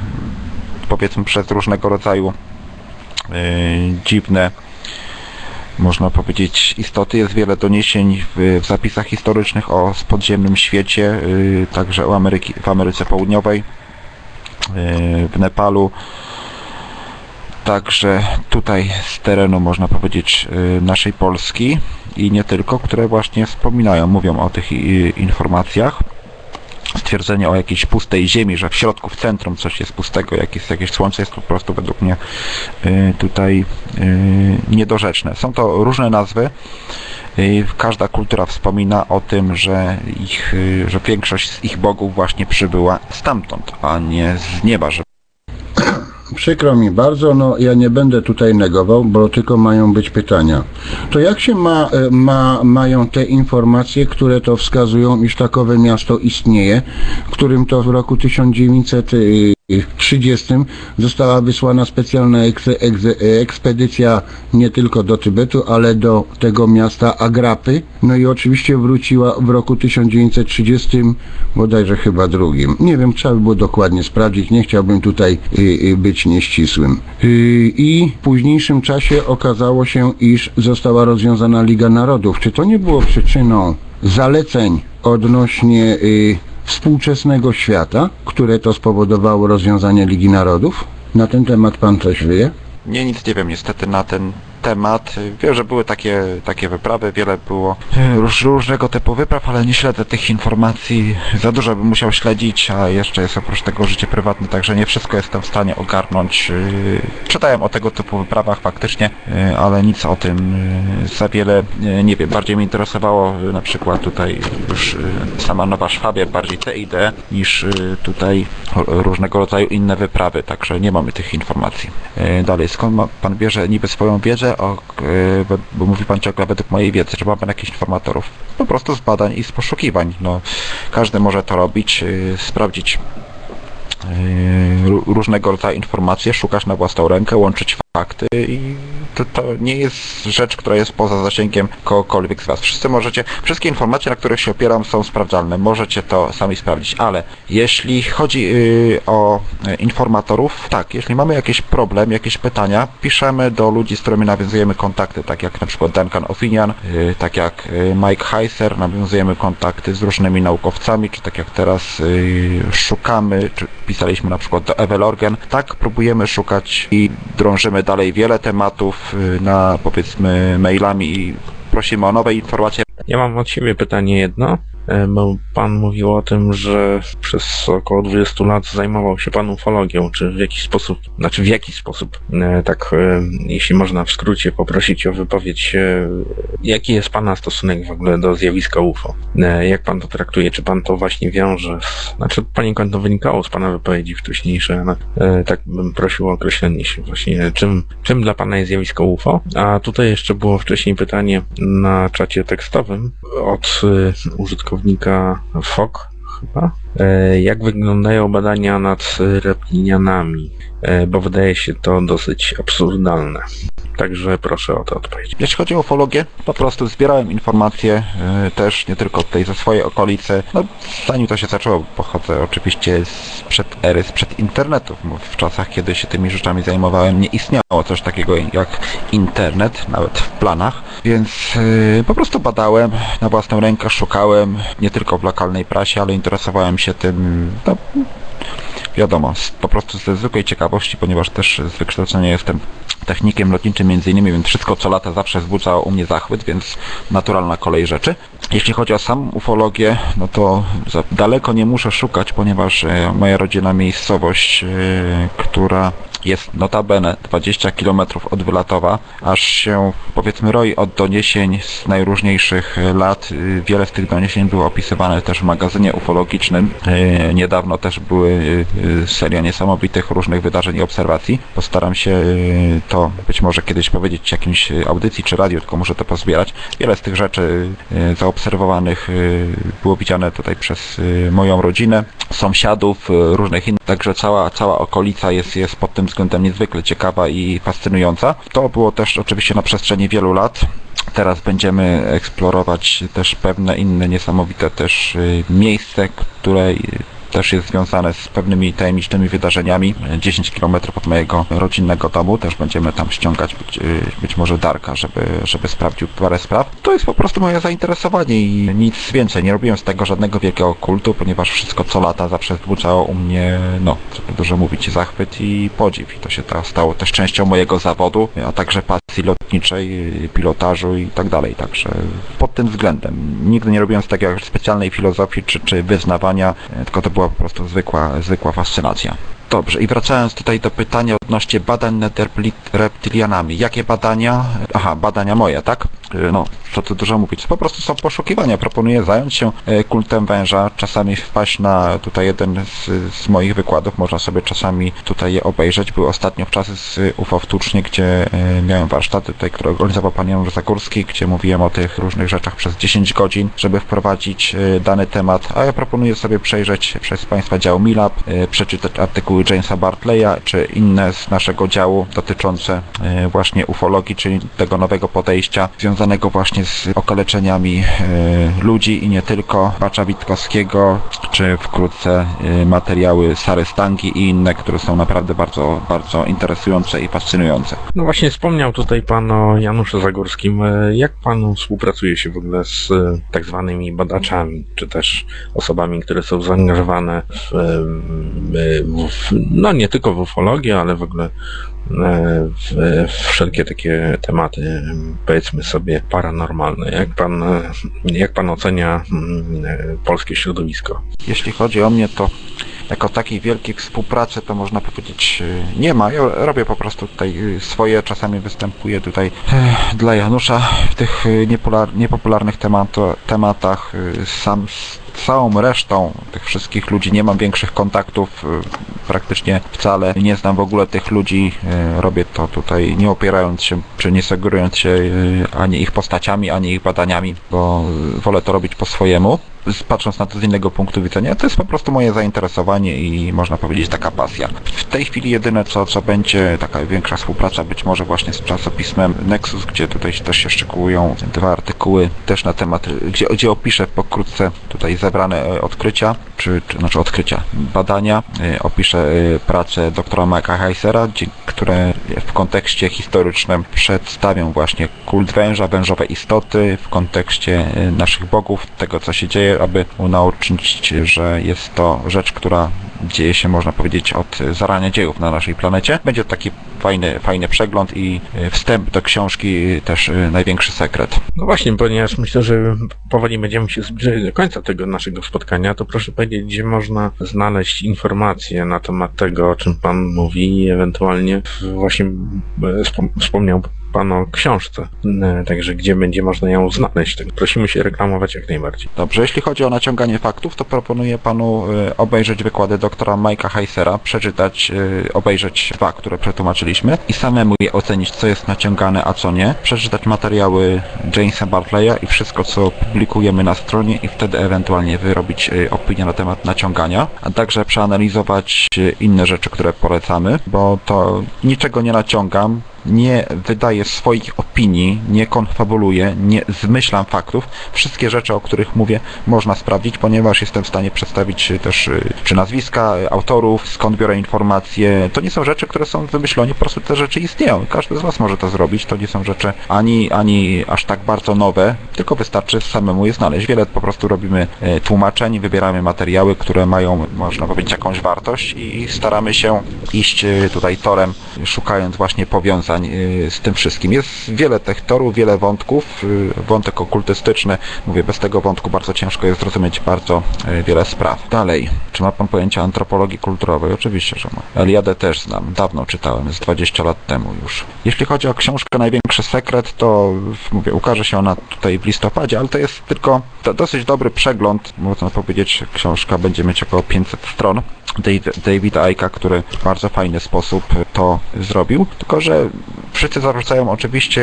powiedzmy przez różnego rodzaju dziwne można powiedzieć, istoty. Jest wiele doniesień w, w zapisach historycznych o podziemnym świecie, y, także o Ameryki, w Ameryce Południowej, y, w Nepalu. Także tutaj z terenu, można powiedzieć, y, naszej Polski i nie tylko, które właśnie wspominają, mówią o tych y, informacjach stwierdzenie o jakiejś pustej ziemi, że w środku, w centrum coś jest pustego, jak jest jakieś słońce, jest po prostu według mnie y, tutaj y, niedorzeczne. Są to różne nazwy. Y, Każda kultura wspomina o tym, że, ich, że większość z ich bogów właśnie przybyła stamtąd, a nie z nieba, że przykro mi bardzo, no ja nie będę tutaj negował, bo tylko mają być pytania. To jak się ma, e, ma, mają te informacje, które to wskazują, iż takowe miasto istnieje, którym to w roku 1930 została wysłana specjalna ekspedycja nie tylko do Tybetu, ale do tego miasta Agrapy. No i oczywiście wróciła w roku 1930, bodajże chyba drugim. Nie wiem, trzeba by było dokładnie sprawdzić, nie chciałbym tutaj y, y, być nieścisłym. Y, I w późniejszym czasie okazało się, iż została rozwiązana Liga Narodów. Czy to nie było przyczyną zaleceń odnośnie y, współczesnego świata, które to spowodowało rozwiązanie Ligi Narodów? Na ten temat pan coś wie? Nie, nic nie wiem niestety na ten temat. Wiem, że były takie, takie wyprawy, wiele było róż, różnego typu wypraw, ale nie śledzę tych informacji. Za dużo bym musiał śledzić, a jeszcze jest oprócz tego życie prywatne, także nie wszystko jestem w stanie ogarnąć. Yy, Czytałem o tego typu wyprawach faktycznie, yy, ale nic o tym yy, za wiele nie wiem. Bardziej mnie interesowało na przykład tutaj już sama Nowa Szwabia, bardziej te idee, niż tutaj różnego rodzaju inne wyprawy, także nie mamy tych informacji. Dalej, skąd ma pan bierze niby swoją wiedzę, o, we- bo mówi pan ciągle według mojej wiedzy, czy ma pan jakichś informatorów? Po prostu z badań i z poszukiwań. No, każdy może to robić, yy, sprawdzić ró- różnego rodzaju informacje, szukać na własną rękę, łączyć fakty i to, to nie jest rzecz, która jest poza zasięgiem kogokolwiek z Was. Wszyscy możecie, wszystkie informacje, na których się opieram są sprawdzalne, możecie to sami sprawdzić, ale jeśli chodzi yy, o yy, informatorów, tak, jeśli mamy jakiś problem, jakieś pytania, piszemy do ludzi, z którymi nawiązujemy kontakty, tak jak na przykład Duncan Ofinian, yy, tak jak yy, Mike Heiser, nawiązujemy kontakty z różnymi naukowcami, czy tak jak teraz yy, szukamy, czy pisaliśmy na przykład do Evelorgen, tak próbujemy szukać i drążymy dalej wiele tematów yy, na powiedzmy mailami i prosimy o nowe informacje. Ja mam od siebie pytanie jedno, bo pan mówił o tym, że przez około 20 lat zajmował się pan ufologią. Czy w jakiś sposób, znaczy w jaki sposób, e, tak e, jeśli można w skrócie poprosić o wypowiedź, e, jaki jest pana stosunek w ogóle do zjawiska UFO? E, Jak pan to traktuje? Czy pan to właśnie wiąże? Z, znaczy poniekąd to wynikało z pana wypowiedzi wcześniejszej, ale e, tak bym prosił o określenie się właśnie, czym, czym dla pana jest zjawisko UFO? A tutaj jeszcze było wcześniej pytanie na czacie tekstowym od y, użytkownika FOK chyba. E, jak wyglądają badania nad reptilianami? E, bo wydaje się to dosyć absurdalne. Także proszę o to odpowiedź. Jeśli chodzi o ufologię, po prostu zbierałem informacje y, też nie tylko tutaj ze swojej okolicy. No, zanim to się zaczęło, pochodzę oczywiście sprzed ery, sprzed internetu. W czasach, kiedy się tymi rzeczami zajmowałem, nie istniało coś takiego jak internet, nawet w planach. Więc y, po prostu badałem na własną rękę, szukałem nie tylko w lokalnej prasie, ale interesowałem się tym, no, wiadomo, po prostu ze zwykłej ciekawości, ponieważ też z wykształcenia jestem technikiem lotniczym między innymi, więc wszystko co lata zawsze wzbudzało u mnie zachwyt, więc naturalna kolej rzeczy. Jeśli chodzi o samą ufologię, no to daleko nie muszę szukać, ponieważ e, moja rodzina miejscowość, e, która jest notabene 20 km od Wylatowa, aż się powiedzmy roi od doniesień z najróżniejszych e, lat. Wiele z tych doniesień było opisywane też w magazynie ufologicznym. Niedawno też były seria niesamowitych różnych wydarzeń i obserwacji. Postaram się e, to być może kiedyś powiedzieć w jakimś e, audycji czy radiu, tylko muszę to pozbierać. Wiele z tych rzeczy zaobserwowanych było widziane tutaj przez moją rodzinę, sąsiadów, różnych innych, także cała, cała okolica jest, jest pod tym względem niezwykle ciekawa i fascynująca. To było też oczywiście na przestrzeni wielu lat. Teraz będziemy eksplorować też pewne inne niesamowite też y, miejsce, które y, też jest związane z pewnymi tajemniczymi wydarzeniami. 10 km od mojego rodzinnego domu też będziemy tam ściągać być, y, być może Darka, żeby, żeby sprawdził parę spraw. To jest po prostu moje zainteresowanie i nic więcej. Nie robiłem z tego żadnego wielkiego kultu, ponieważ wszystko co lata zawsze wzbudzało u mnie, no, żeby dużo mówić, zachwyt i podziw. I to się ta- stało też częścią mojego zawodu, a także pasji lotniczej, y, pilotażu i tak dalej. Także pod tym względem. Nigdy nie robiłem z tego specjalnej filozofii czy, czy wyznawania, y, tylko to była po prostu zwykła, zwykła fascynacja. Dobrze, i wracając tutaj do pytania odnośnie badań nad reptilianami. Jakie badania? Aha, badania moje, tak? Y, No, co tu dużo mówić. Po prostu są poszukiwania. Proponuję zająć się e, kultem węża, czasami wpaść na tutaj jeden z, z moich wykładów. Można sobie czasami tutaj je obejrzeć. Był ostatnio w czasy z UFO w Tucznie, gdzie e, miałem warsztaty tutaj, które organizował pan Janusz Zagórski, gdzie mówiłem o tych różnych rzeczach przez 10 godzin, żeby wprowadzić e, dany temat. A ja proponuję sobie przejrzeć przez Państwa dział Milab, przeczytać artykuły Jamesa Bartleya, czy inne z naszego działu dotyczące e, właśnie ufologii, czyli tego nowego podejścia związanego właśnie z okaleczeniami e, ludzi i nie tylko, Bacza Witkowskiego, czy wkrótce e, materiały Sary Stangi i inne, które są naprawdę bardzo, bardzo interesujące i fascynujące. No właśnie wspomniał tutaj pan o Januszu Zagórskim. Jak pan współpracuje się w ogóle z tak zwanymi badaczami, czy też osobami, które są zaangażowane w, w no nie tylko w ufologię, ale w ogóle e, w, wszelkie takie tematy, e, powiedzmy sobie, paranormalne. Jak pan, e, jak pan ocenia mm, e, polskie środowisko? Jeśli chodzi o mnie, to jako takiej wielkiej współpracy to można powiedzieć nie ma. Ja robię po prostu tutaj swoje, czasami występuję tutaj dla Janusza w tych niepopularnych tematach. Sam z całą resztą tych wszystkich ludzi nie mam większych kontaktów praktycznie wcale. Nie znam w ogóle tych ludzi. y, Robię to tutaj nie opierając się, czy nie sugerując się y, ani ich postaciami, ani ich badaniami, bo wolę to robić po swojemu patrząc na to z innego punktu widzenia, to jest po prostu moje zainteresowanie i można powiedzieć taka pasja. W tej chwili jedyne co, co będzie taka większa współpraca być może właśnie z czasopismem Nexus, gdzie tutaj też się szczegółują dwa artykuły też na temat, gdzie, gdzie opiszę pokrótce tutaj zebrane e, odkrycia, czy, czy znaczy odkrycia, badania, e, opiszę e, pracę doktora Mike'a Heisera, które w kontekście historycznym przedstawią właśnie kult węża, wężowe istoty w kontekście naszych bogów, tego co się dzieje, aby unaocznić, że jest to rzecz, która dzieje się, można powiedzieć, od zarania dziejów na naszej planecie. Będzie to taki fajny, fajny przegląd i e, wstęp do książki też e, największy sekret. No właśnie, ponieważ myślę, że powoli będziemy się zbliżać do końca tego naszego spotkania, to proszę powiedzieć, gdzie można znaleźć informacje na temat tego, o czym Pan mówi i ewentualnie właśnie e, wspom- wspomniał Pan o książce, E, także gdzie będzie można ją znaleźć. Tak, prosimy się reklamować jak najbardziej. Dobrze, jeśli chodzi o naciąganie faktów, to proponuję panu e, obejrzeć wykłady doktora Mike'a Heisera, przeczytać, e, obejrzeć dwa, które przetłumaczyliśmy i samemu je ocenić, co jest naciągane, a co nie. Przeczytać materiały Jamesa Bartleya i wszystko, co publikujemy na stronie i wtedy ewentualnie wyrobić opinię na temat naciągania, a także przeanalizować inne rzeczy, które polecamy, bo to niczego nie naciągam, nie wydaję swoich opinii, nie konfabuluję, nie zmyślam faktów. Wszystkie rzeczy, o których mówię, można sprawdzić, ponieważ jestem w stanie przedstawić y, też y, czy nazwiska y, autorów, skąd biorę informacje. To nie są rzeczy, które są wymyślone, po prostu te rzeczy istnieją. Każdy z Was może to zrobić. To nie są rzeczy ani, ani aż tak bardzo nowe, tylko wystarczy samemu je znaleźć. Wiele po prostu robimy e, tłumaczeń, wybieramy materiały, które mają, można powiedzieć, jakąś wartość i staramy się iść tutaj torem, szukając właśnie powiązań e, z tym wszystkim. Jest wiele tych torów, wiele wątków. e, Wątek okultystyczny, mówię, bez tego wątku bardzo ciężko jest zrozumieć bardzo e, wiele spraw. Dalej, czy ma Pan pojęcie antropologii kulturowej? Oczywiście, że ma. Eliadę też znam, dawno czytałem, z 20 lat temu już. Jeśli chodzi o książkę Największy Sekret, to mówię, ukaże się ona tutaj w listopadzie, ale to jest tylko dosyć dobry przegląd, można powiedzieć, książka będzie mieć około 500 stron. Davida Icka, który w bardzo fajny sposób to zrobił, tylko że wszyscy zarzucają oczywiście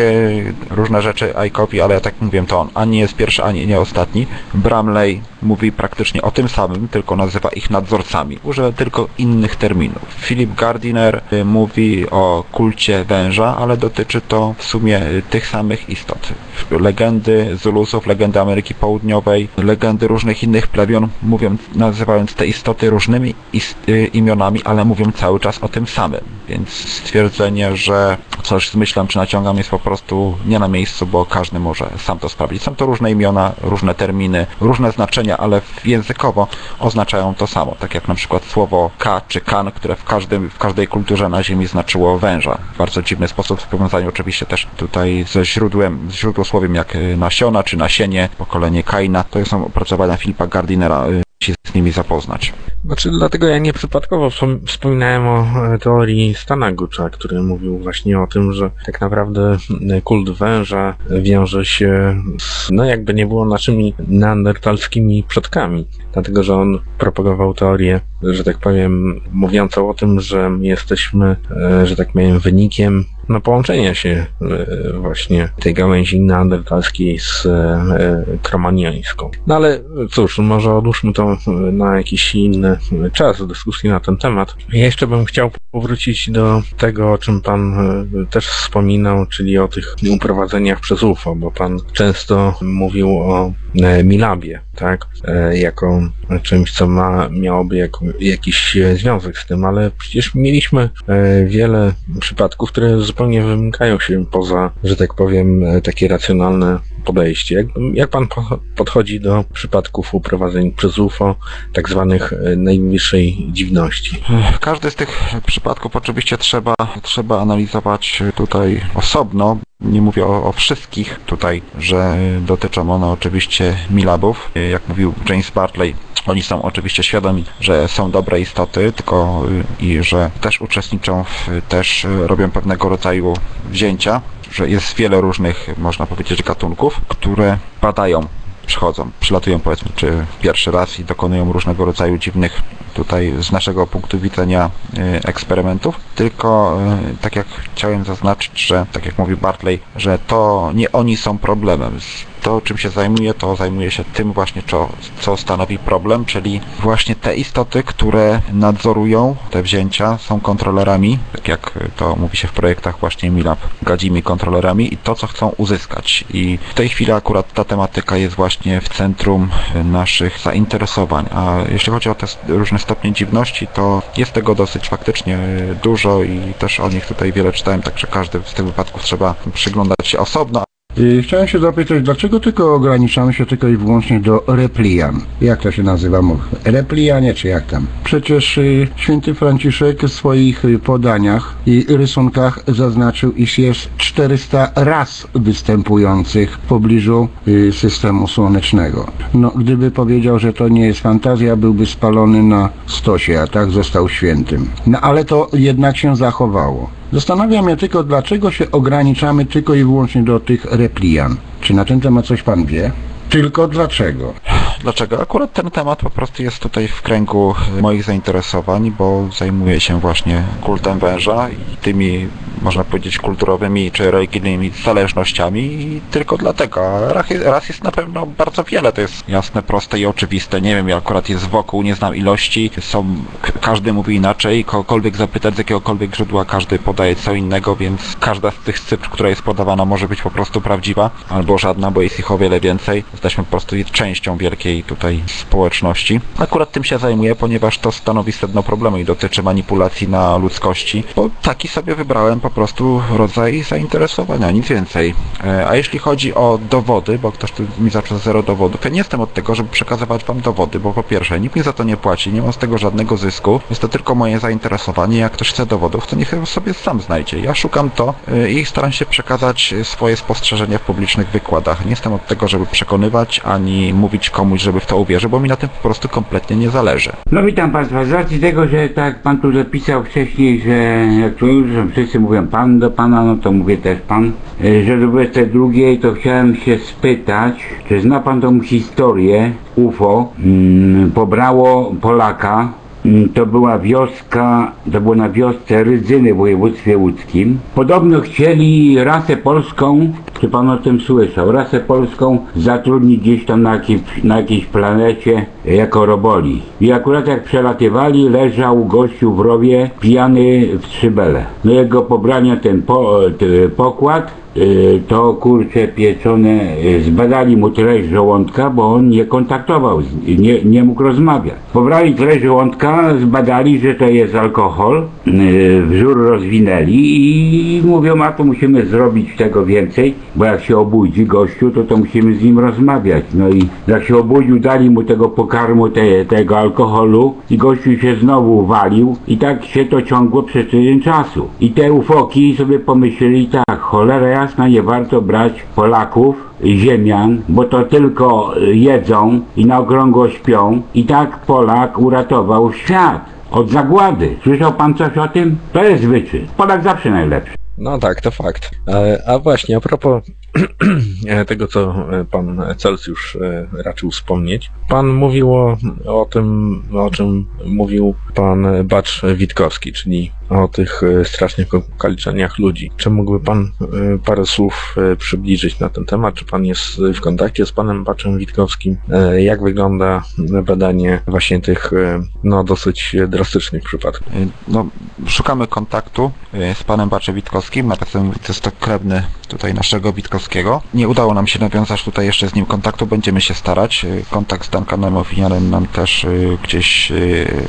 różne rzeczy Ickowi, ale ja tak mówiłem, to on ani nie jest pierwszy, ani nie ostatni. Bramley mówi praktycznie o tym samym, tylko nazywa ich nadzorcami. Używa tylko innych terminów. Philip Gardiner y, mówi o kulcie węża, ale dotyczy to w sumie tych samych istot. Legendy Zulusów, legendy Ameryki Południowej, legendy różnych innych plebion, mówią, nazywając te istoty różnymi imionami, ale mówią cały czas o tym samym. Więc stwierdzenie, że coś zmyślam czy naciągam jest po prostu nie na miejscu, bo każdy może sam to sprawdzić. Są to różne imiona, różne terminy, różne znaczenia, ale językowo oznaczają to samo. Tak jak na przykład słowo K czy kan, które w, każdym, w każdej kulturze na Ziemi znaczyło węża. W bardzo dziwny sposób w powiązaniu oczywiście też tutaj ze źródłem, z źródłosłowiem jak y, nasiona czy nasienie, pokolenie Kaina. To są opracowania Filipa Gardinera y, się z nimi zapoznać. Znaczy, dlatego ja nieprzypadkowo wspom- wspominałem o e, teorii Stana Gucza, który mówił właśnie o tym, że tak naprawdę kult węża wiąże się z, no jakby nie było naszymi neandertalskimi przodkami. Dlatego, że on propagował teorię, że tak powiem, mówiącą o tym, że my jesteśmy, e, że tak powiem, wynikiem no, połączenia się e, właśnie tej gałęzi neandertalskiej z kromaniańską. No ale cóż, może odłóżmy to na jakiś inny czas dyskusji na ten temat. Ja jeszcze bym chciał powrócić do tego, o czym pan e, też wspominał, czyli o tych uprowadzeniach przez UFO, bo pan często mówił o e, Milabie, tak, e, jako czymś, co ma, miałoby jako, jakiś związek z tym, ale przecież mieliśmy wiele przypadków, które zupełnie wymykają się poza, że tak powiem, takie racjonalne podejście. Jak, jak pan po- podchodzi do przypadków uprowadzeń przez UFO, tak zwanych najwyższej dziwności? Każdy z tych przypadków oczywiście trzeba, trzeba analizować tutaj osobno. Nie mówię o, o wszystkich tutaj, że dotyczą one oczywiście milabów. Jak mówił James Bartley, oni są oczywiście świadomi, że są dobre istoty, tylko y, i że też uczestniczą, w, też robią pewnego rodzaju wzięcia, że jest wiele różnych, można powiedzieć, gatunków, które badają przychodzą, przylatują powiedzmy, czy pierwszy raz i dokonują różnego rodzaju dziwnych tutaj z naszego punktu widzenia y, eksperymentów, tylko y, tak jak chciałem zaznaczyć, że tak jak mówił Bartley, że to nie oni są problemem. To czym się zajmuje, to zajmuje się tym właśnie, co, co stanowi problem, czyli właśnie te istoty, które nadzorują te wzięcia, są kontrolerami, tak jak to mówi się w projektach właśnie Milab, gadzimi kontrolerami i to, co chcą uzyskać. I w tej chwili akurat ta tematyka jest właśnie w centrum naszych zainteresowań. A jeśli chodzi o te różne stopnie dziwności, to jest tego dosyć faktycznie dużo i też o nich tutaj wiele czytałem, także każdy z tych wypadków trzeba przyglądać się osobno, Chciałem się zapytać, dlaczego tylko ograniczamy się tylko i wyłącznie do replian? Jak to się nazywa? Replianie czy jak tam? Przecież y, święty Franciszek w swoich y, podaniach i rysunkach zaznaczył, iż jest 400 raz występujących w pobliżu y, systemu słonecznego. No, gdyby powiedział, że to nie jest fantazja, byłby spalony na stosie, a tak został świętym. No ale to jednak się zachowało. Zastanawiam mnie tylko, dlaczego się ograniczamy tylko i wyłącznie do tych replian. Czy na ten temat coś pan wie? Tylko dlaczego? Dlaczego? Akurat ten temat po prostu jest tutaj w kręgu moich zainteresowań, bo zajmuję się właśnie kultem węża i tymi, można powiedzieć, kulturowymi czy religijnymi zależnościami i tylko dlatego. Raz jest, na pewno bardzo wiele, to jest jasne, proste i oczywiste. Nie wiem, akurat jest wokół, nie znam ilości, są, każdy mówi inaczej, kogokolwiek zapytać z jakiegokolwiek źródła, każdy podaje co innego, więc każda z tych cyfr, która jest podawana może być po prostu prawdziwa, albo żadna, bo jest ich o wiele więcej. Jesteśmy po prostu częścią wielkiej tutaj społeczności. Akurat tym się zajmuję, ponieważ to stanowi sedno problemu i dotyczy manipulacji na ludzkości, bo taki sobie wybrałem po prostu rodzaj zainteresowania, nic więcej. E, A jeśli chodzi o dowody, bo ktoś tu mi zaczął zero dowodów, ja nie jestem od tego, żeby przekazywać wam dowody, bo po pierwsze, nikt mi za to nie płaci, nie mam z tego żadnego zysku, jest to tylko moje zainteresowanie, jak ktoś chce dowodów, to niech sobie sam znajdzie. Ja szukam to e, i staram się przekazać swoje spostrzeżenia w publicznych wykładach. Nie jestem od tego, żeby przekonywać, ani mówić komuś, żeby w to uwierzył, bo mi na tym po prostu kompletnie nie zależy. No witam Państwa, z racji tego, że tak Pan tu zapisał wcześniej, że jak tu już wszyscy mówią Pan do Pana, no to mówię też Pan, e, że do 22 to chciałem się spytać, czy zna Pan tą historię UFO, mm, pobrało Polaka, To była wioska, to było na wiosce Rydzyny w województwie łódzkim. Podobno chcieli rasę polską, czy pan o tym słyszał, rasę polską zatrudnić gdzieś tam na, jakiej, na jakiejś planecie jako roboli. I akurat jak przelatywali, leżał gościu w rowie, pijany w trzybele. No jego pobrania ten po, t- pokład, to kurcze pieczone, y, zbadali mu treść żołądka, bo on nie kontaktował, nie, nie mógł rozmawiać. Pobrali treść żołądka, zbadali, że to jest alkohol y, wzór rozwinęli i mówią, a to musimy zrobić tego więcej, bo jak się obudzi gościu, to to musimy z nim rozmawiać. No i jak się obudził, dali mu tego pokarmu, te, tego alkoholu i gościu się znowu walił i tak się to ciągło przez tydzień czasu. I te ufoki sobie pomyśleli tak, cholera jasna, nie warto brać Polaków ziemian, bo to tylko y, jedzą i na okrągło śpią i tak Polak uratował świat od zagłady. Słyszał pan coś o tym? To jest wyczyn. Polak zawsze najlepszy. No tak, to fakt. E, A właśnie, a propos *clears throat* e, tego, co e, pan Celsjusz raczył wspomnieć. Pan mówił o, o tym, o czym mówił pan Bacz Witkowski, czyli o tych e, strasznych okaliczeniach ludzi. Czy mógłby pan e, parę słów e, przybliżyć na ten temat? Czy pan jest w kontakcie z panem Baczem Witkowskim? Jak wygląda badanie właśnie tych no, dosyć drastycznych przypadków? No, szukamy kontaktu z panem Baczem Witkowskim, napisem to jest to krewny tutaj naszego Witkowskiego. Nie udało nam się nawiązać tutaj jeszcze z nim kontaktu, będziemy się starać. Kontakt z Duncanem Ofinianem nam też gdzieś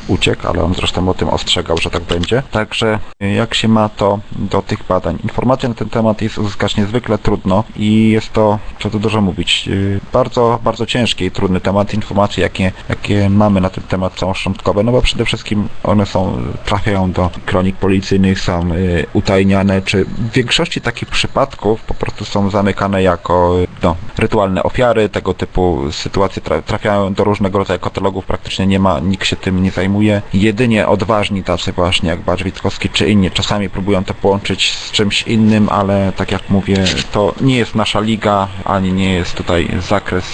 uciekł, ale on zresztą o tym ostrzegał, że tak będzie. Także y, jak się ma to do tych badań? Informacja na ten temat jest uzyskać niezwykle trudno i jest to, co tu dużo mówić, y, bardzo, bardzo ciężki i trudny temat. Informacje, jakie, jakie mamy na ten temat są szczątkowe, no bo przede wszystkim one są, trafiają do kronik policyjnych, są y, utajniane, czy w większości takich przypadków po prostu są zamykane jako no, rytualne ofiary, tego typu sytuacje tra trafiają do różnego rodzaju katalogów, praktycznie nie ma, nikt się tym nie zajmuje. Jedynie odważni tacy właśnie jak Bacz Witkowski czy inni czasami próbują to połączyć z czymś innym, ale tak jak mówię, to nie jest nasza liga, ani nie jest tutaj zakres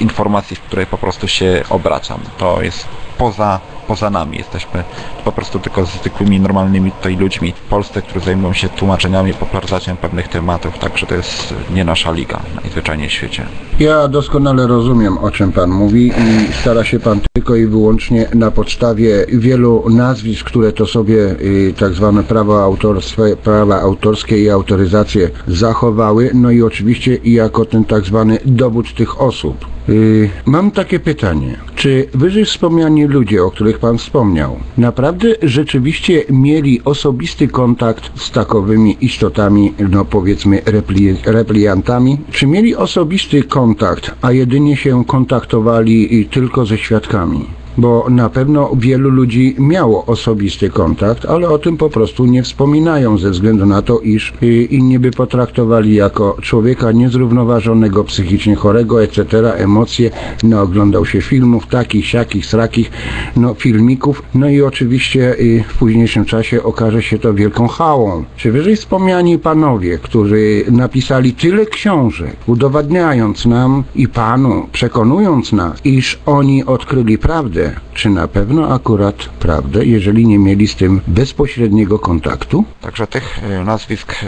informacji, w której po prostu się obracam. To jest poza, poza nami. Jesteśmy po prostu tylko zwykłymi, normalnymi tutaj ludźmi w Polsce, którzy zajmują się tłumaczeniami, popularyzacją pewnych tematów, także to jest nie nasza liga najzwyczajniej w świecie. Ja doskonale rozumiem, o czym Pan mówi i stara się Pan tylko i wyłącznie na podstawie wielu nazwisk, które to sobie y, tak zwane prawa autorskie, prawa autorskie i autoryzacje zachowały, no i oczywiście jako ten tak zwany dowód tych osób. Y, mam takie pytanie. Czy wyżej wspomniani ludzie, o których Pan wspomniał, naprawdę rzeczywiście mieli osobisty kontakt z takowymi istotami, no powiedzmy repli, repliantami? Czy mieli osobisty kontakt, a jedynie się kontaktowali tylko ze świadkami? Bo na pewno wielu ludzi miało osobisty kontakt, ale o tym po prostu nie wspominają ze względu na to, iż y, inni by potraktowali jako człowieka niezrównoważonego, psychicznie chorego, etc., emocje, no oglądał się filmów takich, siakich, srakich, no filmików, no i oczywiście y, w późniejszym czasie okaże się to wielką hałą. Czy wyżej wspomniani panowie, którzy napisali tyle książek, udowadniając nam i panu, przekonując nas, iż oni odkryli prawdę, czy na pewno akurat prawdę, jeżeli nie mieli z tym bezpośredniego kontaktu? Także tych y, nazwisk y,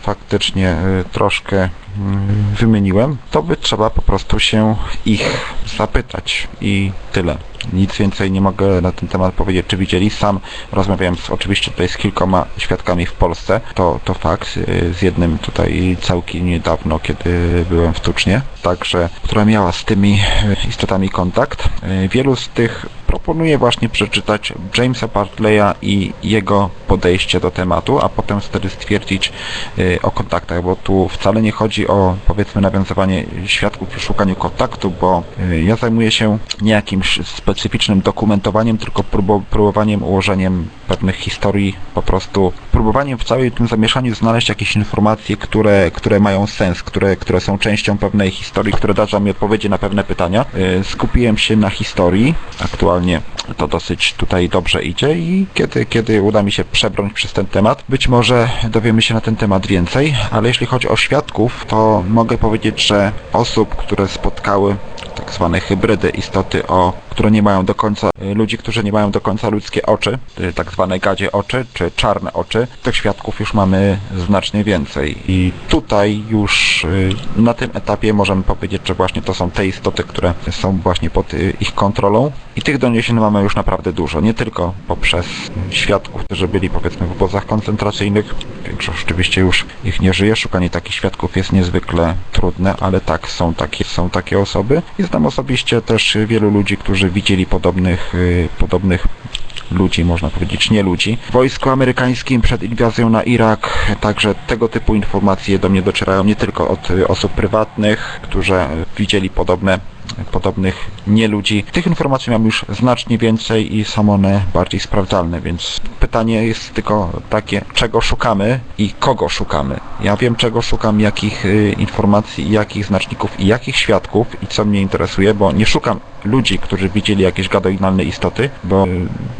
faktycznie y, troszkę wymieniłem, to by trzeba po prostu się ich zapytać i tyle. Nic więcej nie mogę na ten temat powiedzieć, czy widzieli. Sam rozmawiałem z, oczywiście tutaj z kilkoma świadkami w Polsce, to, to fakt, y, z jednym tutaj całkiem niedawno, kiedy byłem w Tucznie, także, która miała z tymi y, istotami kontakt. Y, Wielu z tych proponuję właśnie przeczytać Jamesa Bartleya i jego podejście do tematu, a potem wtedy stwierdzić y, o kontaktach, bo tu wcale nie chodzi o powiedzmy nawiązywanie świadków i szukanie kontaktu, bo y, ja zajmuję się nie jakimś specyficznym dokumentowaniem, tylko próbo- próbowaniem ułożeniem pewnych historii, po prostu próbowaniem w całym tym zamieszaniu znaleźć jakieś informacje, które, które mają sens, które, które są częścią pewnej historii, które dadzą mi odpowiedzi na pewne pytania. Y, Skupiłem się na historii, aktualnie to dosyć tutaj dobrze idzie i kiedy, kiedy uda mi się przebrnąć przez ten temat, być może dowiemy się na ten temat więcej, ale jeśli chodzi o świadków, to mogę powiedzieć, że osób, które spotkały tak zwane hybrydy, istoty, o, które nie mają do końca, y, ludzi, którzy nie mają do końca ludzkie oczy, y, tak zwane gadzie oczy, czy czarne oczy, tych świadków już mamy znacznie więcej. I tutaj już y, na tym etapie możemy powiedzieć, że właśnie to są te istoty, które są właśnie pod ich kontrolą. I tych doniesień mamy już naprawdę dużo, nie tylko poprzez świadków, którzy byli powiedzmy w obozach koncentracyjnych. Większość oczywiście już ich nie żyje, szukanie takich świadków jest niezwykle trudne, ale tak, są takie, są takie osoby. I znam osobiście też wielu ludzi, którzy widzieli podobnych, y, podobnych ludzi, można powiedzieć nie ludzi. W wojsku amerykańskim przed inwazją na Irak, także tego typu informacje do mnie docierają nie tylko od y, osób prywatnych, którzy widzieli podobne podobnych nieludzi. Tych informacji mam już znacznie więcej i są one bardziej sprawdzalne, więc pytanie jest tylko takie, czego szukamy i kogo szukamy. Ja wiem, czego szukam, jakich y, informacji, jakich znaczników i jakich świadków i co mnie interesuje, bo nie szukam ludzi, którzy widzieli jakieś gadoidalne istoty, bo y,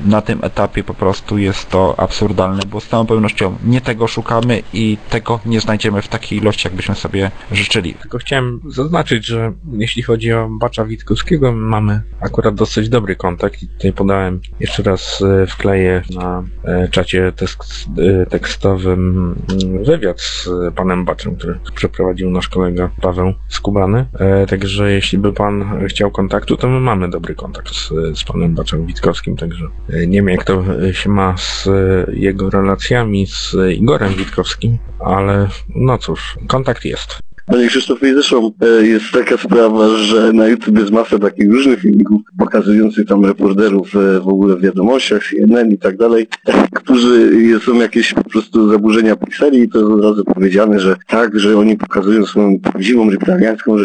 na tym etapie po prostu jest to absurdalne, bo z całą pewnością nie tego szukamy i tego nie znajdziemy w takiej ilości, jakbyśmy sobie życzyli. Tylko chciałem zaznaczyć, że jeśli chodzi o Bacza Witkowskiego, mamy akurat dosyć dobry kontakt i tutaj podałem jeszcze raz e, wkleję na e, czacie tekst, tekstowym wywiad z panem Baczem, który przeprowadził nasz kolega Paweł Skubany. E, Także jeśli by pan chciał kontaktu, to my mamy dobry kontakt z, z panem Baczem Witkowskim, także e, nie wiem jak to e, się ma z e, jego relacjami z Igorem Witkowskim, ale no cóż, kontakt jest. Panie Krzysztofie, zresztą e, jest taka sprawa, że na YouTube jest masa takich różnych filmików pokazujących tam reporterów e, w ogóle w wiadomościach, CNN i tak dalej, którzy są jakieś po prostu zaburzenia pikseli i to jest od razu powiedziane, że tak, że oni pokazują swoją prawdziwą reptiliańską e,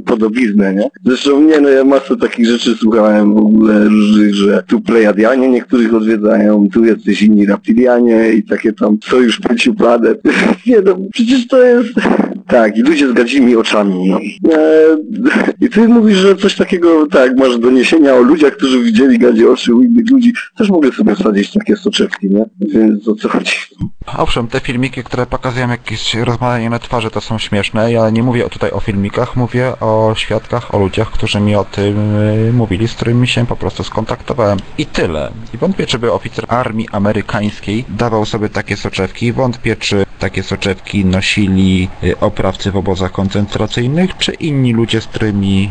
*laughs* podobiznę, nie? Zresztą nie, no ja masę takich rzeczy słuchałem w ogóle różnych, że tu plejadianie niektórych odwiedzają, tu jacyś inni reptilianie i takie tam sojusz pięciu planet. *laughs* nie no, przecież to jest... Tak, i ludzie z gadzimi oczami, no. E, I ty mówisz, że coś takiego, tak, masz doniesienia o ludziach, którzy widzieli gadzie oczy u innych ludzi. Też mogę sobie wsadzić takie soczewki, nie? Więc o co chodzi? Owszem, te filmiki, które pokazują jakieś rozmawianie na twarzy, to są śmieszne. Ja nie mówię tutaj o filmikach, mówię o świadkach, o ludziach, którzy mi o tym y, mówili, z którymi się po prostu skontaktowałem. I tyle. I wątpię, czy by oficer armii amerykańskiej dawał sobie takie soczewki. Wątpię, czy takie soczewki nosili y, oprawcy w obozach koncentracyjnych, czy inni ludzie, z którymi,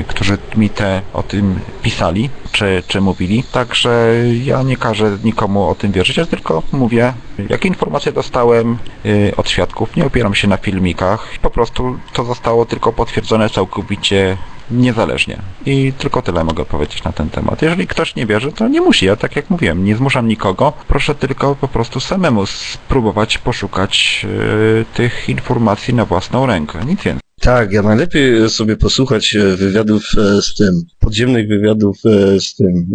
y, którzy mi te o tym pisali, czy, czy mówili. Także ja nie każę nikomu o tym wierzyć, ja tylko mówię, jakie informacje dostałem y, od świadków. Nie opieram się na filmikach. Po prostu to zostało tylko potwierdzone całkowicie niezależnie. I tylko tyle mogę powiedzieć na ten temat. Jeżeli ktoś nie wierzy, to nie musi. Ja tak jak mówiłem, nie zmuszam nikogo. Proszę tylko po prostu samemu spróbować poszukać y, tych informacji na własną rękę. Nic więcej. Tak, ja najlepiej sobie posłuchać e, wywiadów e, z tym, podziemnych wywiadów e, z tym,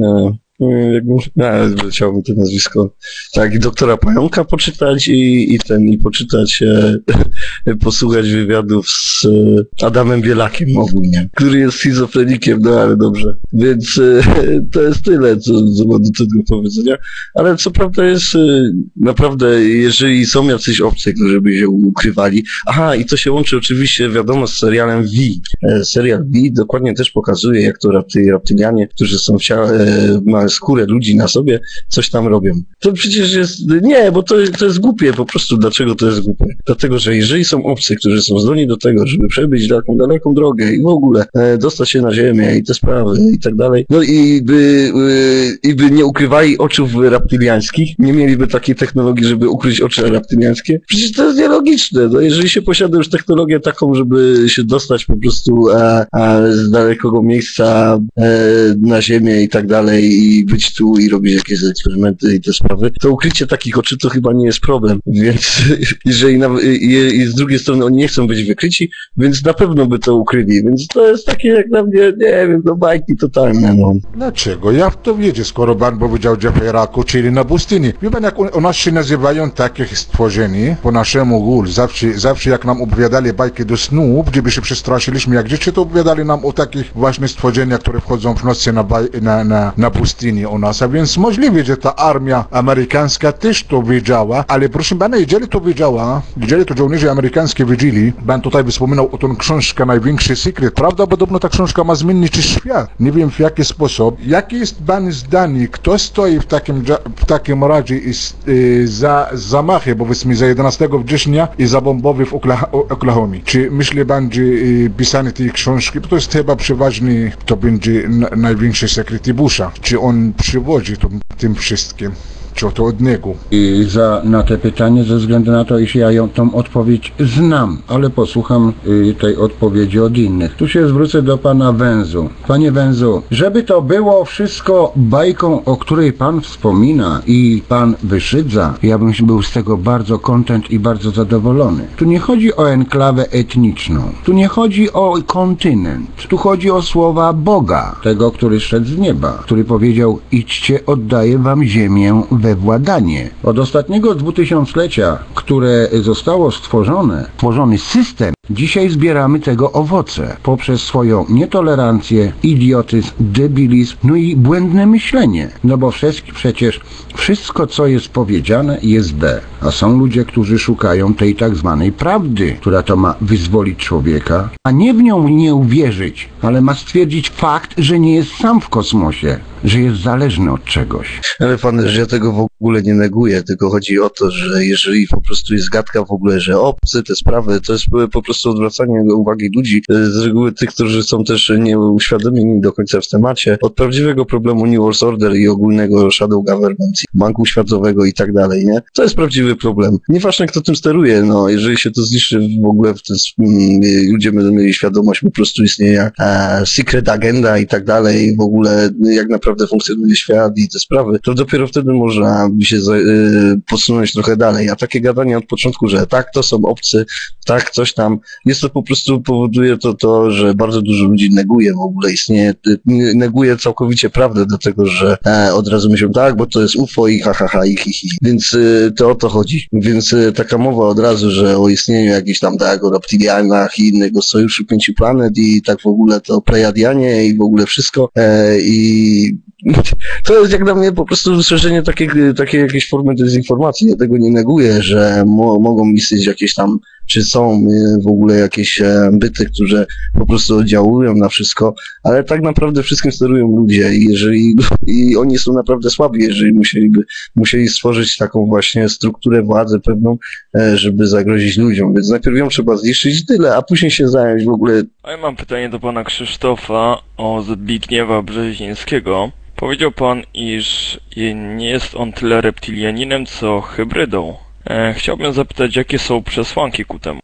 e, e, jak mu- a, chciałbym to nazwisko, tak, i doktora Pająka poczytać i, i ten, i poczytać, e, *laughs* posłuchać wywiadów z e, Adamem Bielakiem ogólnie, który jest schizofrenikiem, no ale dobrze. Więc e, *laughs* to jest tyle, co, co mam do tego powiedzenia. Ale co prawda jest, e, naprawdę, jeżeli są jacyś obcy, którzy by się ukrywali, aha, i to się łączy oczywiście, wiadomo, z serialem V. E, serial V dokładnie też pokazuje, jak to rapty, reptylianie, którzy są w ciele, e, mają skórę ludzi na sobie, coś tam robią. To przecież jest, nie, bo to, to jest głupie, po prostu dlaczego to jest głupie? Dlatego, że jeżeli są obcy, którzy są zdolni do tego, żeby przebyć taką daleką drogę i w ogóle e, dostać się na ziemię i te sprawy i tak dalej, no i by, e, i by nie ukrywali oczów reptyliańskich, nie mieliby takiej technologii, żeby ukryć oczy reptyliańskie, przecież to jest nielogiczne, no jeżeli się posiada już technologię taką, żeby się dostać po prostu e, e, z dalekiego miejsca e, na ziemię i tak dalej i być tu i robić jakieś eksperymenty i te sprawy, to ukrycie takich oczy to chyba nie jest problem, *laughs* więc jeżeli na, i, i z drugiej strony oni nie chcą być wykryci, więc na pewno by to ukryli, więc to jest takie jak na mnie, nie wiem, no bajki totalne, no. Dlaczego? Jak to wiecie, skoro pan powiedział, Iraku, czyli na pustyni? Wie pan, jak u, nas się nazywają takie stworzeni, po naszemu gul, zawsze, zawsze jak nam opowiadali bajki do snu, gdzie by się przestraszyliśmy jak dzieci, to opowiadali nam o takich właśnie stworzeniach, które wchodzą w nocy na, baj, na, na, na pustyni u nas, a więc możliwe, że ta armia amerykańska też to wiedziała, ale proszę pana, jeżeli to wiedziała, jeżeli to żołnierze amerykańskie wiedzieli, pan tutaj wspominał o tą książkę Największy Sekret, prawdopodobno ta książka ma zmienić świat. Nie wiem w jaki sposób. Jakie jest pan zdanie, kto stoi w takim, w takim razie is- y, za zamachy, powiedzmy za 11 września i za bombowy w Oklahomie? Czy myśli pan, że y, pisanie tej książki, to jest chyba przeważnie, to będzie największy sekret Busha, czy on przywodzi tym, wszystkim? Czy to od niego? i za, na te pytanie ze względu na to, iż ja ją tą odpowiedź znam, ale posłucham y, tej odpowiedzi od innych. Tu się zwrócę do pana Węzu. Panie Węzu, żeby to było wszystko bajką, o której pan wspomina i pan wyszydza, ja bym był z tego bardzo kontent i bardzo zadowolony. Tu nie chodzi o enklawę etniczną, tu nie chodzi o kontynent, tu chodzi o słowa Boga, tego, który szedł z nieba, który powiedział, idźcie, oddaję wam ziemię we władanie. Od ostatniego dwutysiąclecia, które zostało stworzone, tworzony system, dzisiaj zbieramy tego owoce poprzez swoją nietolerancję, idiotyzm, debilizm, no i błędne myślenie. No bo przecież wszystko, co jest powiedziane, jest B. A są ludzie, którzy szukają tej tak zwanej prawdy, która to ma wyzwolić człowieka, a nie w nią nie uwierzyć, ale ma stwierdzić fakt, że nie jest sam w kosmosie, że jest zależny od czegoś. Ale pan, że ja tego w ogóle nie neguję, tylko chodzi o to, że jeżeli po prostu jest gadka w ogóle, że obcy te sprawy, to jest po prostu odwracanie uwagi ludzi, e, z reguły tych, którzy są też nieuświadomieni do końca w temacie, od prawdziwego problemu New World Order i ogólnego shadow government, banku światowego i tak dalej, nie? To jest prawdziwy problem. Nieważne kto tym steruje, no, jeżeli się to zniszczy w ogóle, w ten, mm, ludzie będą mieli świadomość po prostu istnienia e, secret agenda i tak dalej, w ogóle jak naprawdę funkcjonuje świat i te sprawy, to dopiero wtedy można by się za, e, posunąć trochę dalej. A takie gadanie od początku, że tak, to są obcy, tak, coś tam, jest to po prostu powoduje to to, że bardzo dużo ludzi neguje w ogóle istnieje, neguje całkowicie prawdę do tego, że e, od razu myślą tak, bo to jest UFO i ha, ha, ha, i hi, hi. Więc y, to o to chodzi. Więc y, taka mowa od razu, że o istnieniu jakichś tam tak, o reptilianach i innego sojuszu pięciu planet i tak w ogóle to Plejadianie i w ogóle wszystko e, i *laughs* to jest jak dla mnie po prostu rozszerzenie takiej, takiej jakiejś formy dezinformacji. Ja tego nie neguję, że mo mogą istnieć jakieś tam, czy są y, w ogóle jakieś e, byty, które po prostu oddziałują na wszystko, ale tak naprawdę wszystkim sterują ludzie i jeżeli *laughs* i oni są naprawdę słabi, jeżeli musieliby, musieli stworzyć taką właśnie strukturę władzy pewną, e, żeby zagrozić ludziom. Więc najpierw ją trzeba zniszczyć tyle, a później się zająć w ogóle A ja mam pytanie do pana Krzysztofa o Zbigniewa Brzezińskiego. Powiedział pan, iż nie jest on tyle reptilianinem, co hybrydą. E, chciałbym zapytać, jakie są przesłanki ku temu.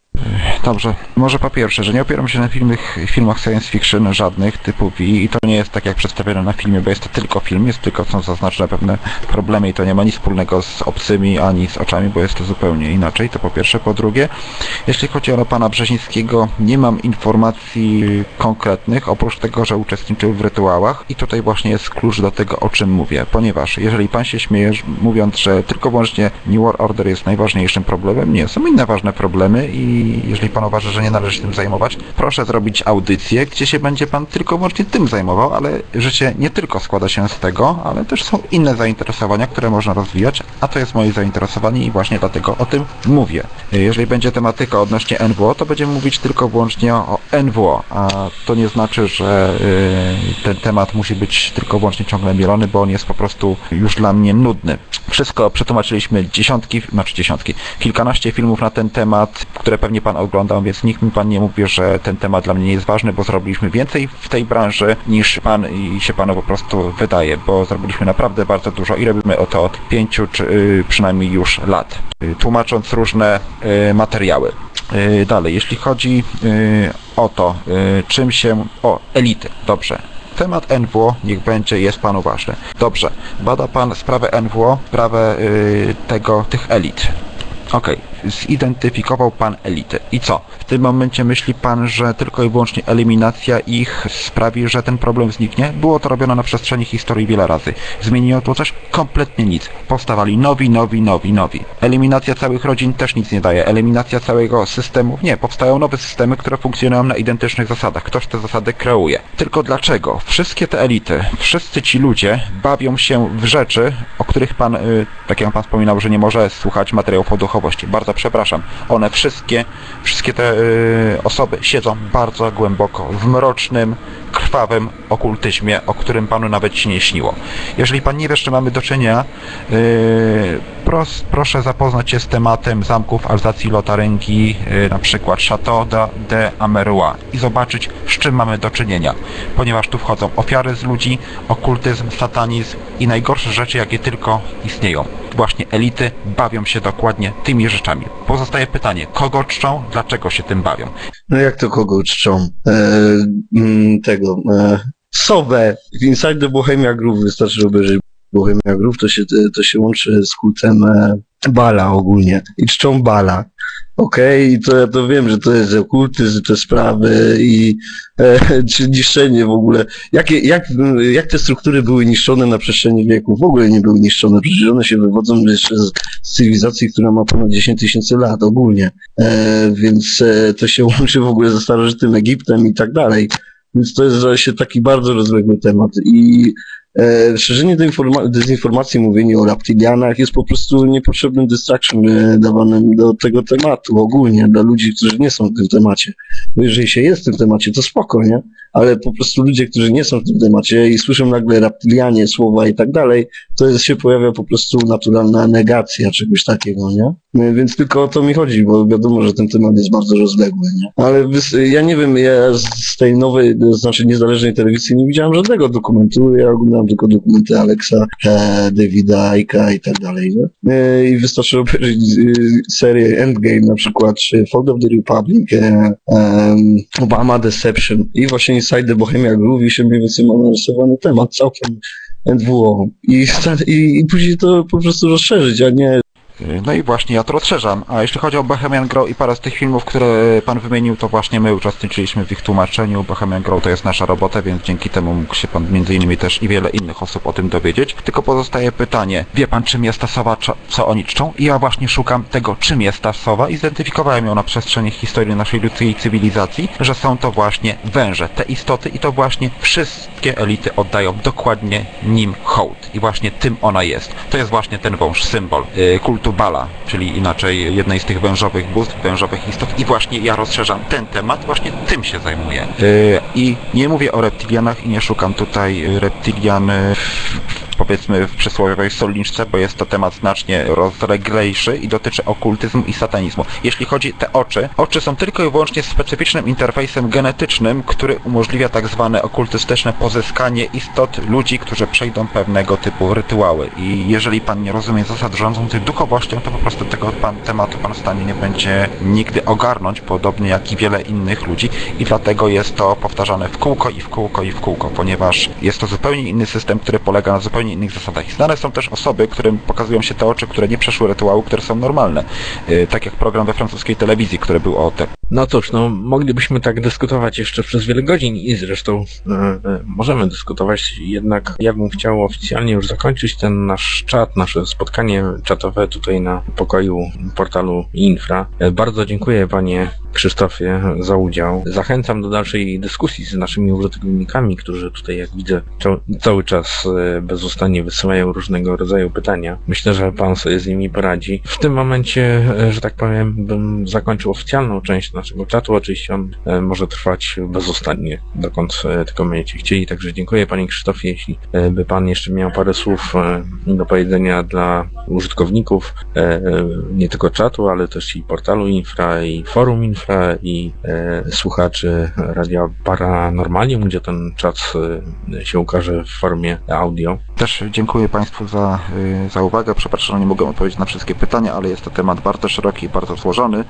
Dobrze, może po pierwsze, że nie opieram się na filmach, filmach science fiction żadnych typu V i to nie jest tak jak przedstawione na filmie, bo jest to tylko film, jest tylko są zaznaczone pewne problemy i to nie ma nic wspólnego z obcymi ani z oczami, bo jest to zupełnie inaczej, to po pierwsze. Po drugie, jeśli chodzi o pana Brzezińskiego, nie mam informacji konkretnych, oprócz tego, że uczestniczył w rytuałach i tutaj właśnie jest klucz do tego, o czym mówię, ponieważ jeżeli pan się śmieje, mówiąc, że tylko wyłącznie New World Order jest najważniejszym problemem, nie, są inne ważne problemy i jeżeli pan uważa, że nie należy się tym zajmować, proszę zrobić audycję, gdzie się będzie pan tylko wyłącznie tym zajmował, ale życie nie tylko składa się z tego, ale też są inne zainteresowania, które można rozwijać, a to jest moje zainteresowanie i właśnie dlatego o tym mówię. Jeżeli będzie tematyka odnośnie NWO, to będziemy mówić tylko wyłącznie o NWO, a to nie znaczy, że y, ten temat musi być tylko wyłącznie ciągle mielony, bo on jest po prostu już dla mnie nudny. Wszystko przetłumaczyliśmy dziesiątki, znaczy dziesiątki, kilkanaście filmów na ten temat, które pewnie pan oglądał, więc nikt mi pan nie mówi, że ten temat dla mnie nie jest ważny, bo zrobiliśmy więcej w tej branży niż pan i się panu po prostu wydaje, bo zrobiliśmy naprawdę bardzo dużo i robimy o to od pięciu czy y, przynajmniej już lat, y, tłumacząc różne y, materiały. Dalej, jeśli chodzi o to, czym się... O, elity, dobrze. Temat NWO niech będzie, jest panu ważny. Dobrze, bada pan sprawę NWO, sprawę tego, tych elit. Okej, zidentyfikował pan elity. I co? W tym momencie myśli pan, że tylko i wyłącznie eliminacja ich sprawi, że ten problem zniknie? Było to robione na przestrzeni historii wiele razy. Zmieniło to coś? Kompletnie nic. Powstawali nowi, nowi, nowi, nowi. Eliminacja całych rodzin też nic nie daje. Eliminacja całego systemu? Nie. Powstają nowe systemy, które funkcjonują na identycznych zasadach. Ktoś te zasady kreuje. Tylko dlaczego? Wszystkie te elity, wszyscy ci ludzie bawią się w rzeczy, o których pan, y, tak jak pan wspominał, że nie może słuchać materiałów o duchowości. Bardzo przepraszam. One wszystkie, wszystkie te y, osoby siedzą bardzo głęboko w mrocznym, krw krwawym okultyzmie, o którym panu nawet się nie śniło. Jeżeli pan nie wie, że mamy do czynienia, yy, pros, proszę zapoznać się z tematem zamków Alzacji Lotaryngii, yy, na przykład Chateau de, de Amerua i zobaczyć, z czym mamy do czynienia, ponieważ tu wchodzą ofiary z ludzi, okultyzm, satanizm i najgorsze rzeczy, jakie tylko istnieją. Właśnie elity bawią się dokładnie tymi rzeczami. Pozostaje pytanie, kogo czczą, dlaczego się tym bawią? No jak to kogo czczą? E, mm, tego. E, Sowę. W Inside the Bohemia Groove wystarczy obejrzeć Bohemia Groove, to się, to się łączy z kultem e, Bala ogólnie. I czczą Bala. Okej, i to ja to wiem, że to jest okultyzm, te sprawy i e, *laughs* czy niszczenie w ogóle. Jakie, jak, jak te struktury były niszczone na przestrzeni wieków? W ogóle nie były niszczone. Przecież one się wywodzą jeszcze z, z cywilizacji, która ma ponad 10 tysięcy lat ogólnie. E, więc e, to się *laughs* łączy w ogóle ze starożytnym Egiptem i tak dalej. Więc to jest się taki bardzo rozległy temat i szerzenie dezinforma- dezinformacji, mówienie o reptilianach jest po prostu niepotrzebnym distraction e, dawanym do tego tematu ogólnie dla ludzi, którzy nie są w tym temacie. Bo jeżeli się jest w tym temacie, to spoko, nie? Ale po prostu ludzie, którzy nie są w tym temacie i słyszą nagle reptilianie, słowa i tak dalej, to jest, się pojawia po prostu naturalna negacja czegoś takiego, nie? E, Więc tylko o to mi chodzi, bo wiadomo, że ten temat jest bardzo rozległy, nie? Ale ja nie wiem, ja z tej nowej, to znaczy niezależnej telewizji nie widziałem żadnego dokumentu, ja oglądałem tylko dokumenty Alexa, e, Davida Aika i tak dalej, nie? E, I wystarczy obejrzeć e, serię Endgame na przykład, czy Fall of the Republic, e, Obama Deception i właśnie Inside Bohemia Groove i się mniej więcej ma narysowany temat całkiem NWO i, i, i później to po prostu rozszerzyć, a nie No i właśnie ja to rozszerzam. A jeśli chodzi o Bohemian Grow i parę z tych filmów, które pan wymienił, to właśnie my uczestniczyliśmy w ich tłumaczeniu. Bohemian Grow to jest nasza robota, więc dzięki temu mógł się pan między innymi też i wiele innych osób o tym dowiedzieć. Tylko pozostaje pytanie, wie pan czym jest ta sowa, co oni czczą? I ja właśnie szukam tego, czym jest ta sowa i zidentyfikowałem ją na przestrzeni historii naszej ludzkiej cywilizacji, że są to właśnie węże, te istoty i to właśnie wszystkie elity oddają dokładnie nim hołd. I właśnie tym ona jest. To jest właśnie ten wąż, symbol y, kultu Bala, czyli inaczej jednej z tych wężowych bóstw, wężowych istot. I właśnie ja rozszerzam ten temat, właśnie tym się zajmuję. Y, I nie mówię o reptilianach i nie szukam tutaj y, reptilian y, w, powiedzmy w przysłowiowej solniczce, bo jest to temat znacznie rozleglejszy i dotyczy okultyzmu i satanizmu. Jeśli chodzi te oczy, oczy są tylko i wyłącznie specyficznym interfejsem genetycznym, który umożliwia tak zwane okultystyczne pozyskanie istot ludzi, którzy przejdą pewnego typu rytuały. I jeżeli pan nie rozumie zasad rządzących duchowością, to po prostu tego pan, tematu pan w stanie nie będzie nigdy ogarnąć, podobnie jak i wiele innych ludzi i dlatego jest to powtarzane w kółko i w kółko i w kółko, ponieważ jest to zupełnie inny system, który polega na zupełnie innych zasadach. Znane są też osoby, którym pokazują się te oczy, które nie przeszły rytuału, które są normalne. Yy, tak jak program we francuskiej telewizji, który był o te No cóż, no moglibyśmy tak dyskutować jeszcze przez wiele godzin i zresztą e, e, możemy dyskutować, jednak ja bym chciał oficjalnie już zakończyć ten nasz czat, nasze spotkanie czatowe tutaj na pokoju portalu Infra. E, Bardzo dziękuję panie Krzysztofie za udział. Zachęcam do dalszej dyskusji z naszymi użytkownikami, którzy tutaj jak widzę cały czas e, bezustannie wysyłają różnego rodzaju pytania. Myślę, że pan sobie z nimi poradzi. W tym momencie, e, że tak powiem, bym zakończył oficjalną część naszego czatu. Oczywiście on e, może trwać bezustannie, dokąd e, tylko będziecie chcieli. Także dziękuję panie Krzysztofie, jeśli e, by pan jeszcze miał parę słów do powiedzenia dla użytkowników nie tylko czatu, ale też i portalu Infra i forum Infra i słuchaczy Radia Paranormalium, gdzie ten czat się ukaże w formie audio. Też dziękuję Państwu za, za uwagę. Przepraszam, nie mogłem odpowiedzieć na wszystkie pytania, ale jest to temat bardzo szeroki i bardzo złożony.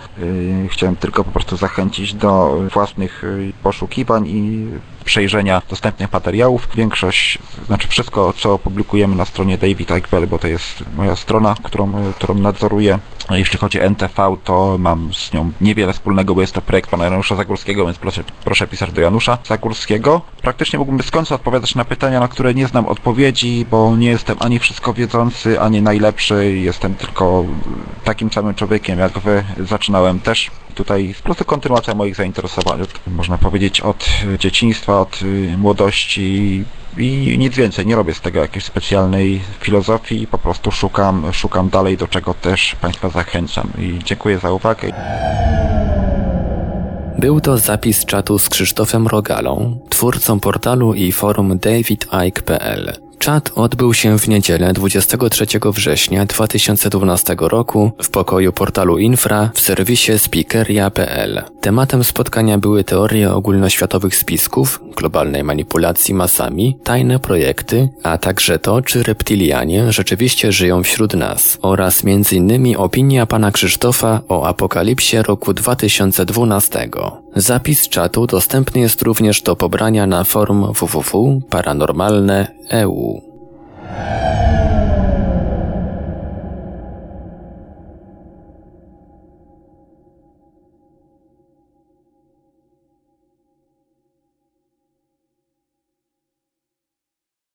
Chciałem tylko prostu zachęcić do własnych y, poszukiwań i przejrzenia dostępnych materiałów. Większość, znaczy wszystko, co publikujemy na stronie David Eichbell, bo to jest moja strona, którą, y, którą nadzoruję. A Jeśli chodzi o NTV, to mam z nią niewiele wspólnego, bo jest to projekt pana Janusza Zagórskiego, więc proszę, proszę pisać do Janusza Zagórskiego. Praktycznie mógłbym bez końca odpowiadać na pytania, na które nie znam odpowiedzi, bo nie jestem ani wszystko wiedzący, ani najlepszy. Jestem tylko takim samym człowiekiem jak wy. Zaczynałem też tutaj po prostu kontynuacja moich zainteresowań, można powiedzieć od dzieciństwa, od y, młodości i nic więcej. Nie robię z tego jakiejś specjalnej filozofii, po prostu szukam, szukam dalej, do czego też Państwa zachęcam. I dziękuję za uwagę. Był to zapis czatu z Krzysztofem Rogalą, twórcą portalu i forum davidike.pl. Czat odbył się w niedzielę 23 września 2012 roku w pokoju portalu Infra w serwisie speakeria.pl. Tematem spotkania były teorie ogólnoświatowych spisków, globalnej manipulacji masami, tajne projekty, a także to, czy reptilianie rzeczywiście żyją wśród nas oraz m.in. opinia pana Krzysztofa o apokalipsie roku 2012. Zapis czatu dostępny jest również do pobrania na forum EU.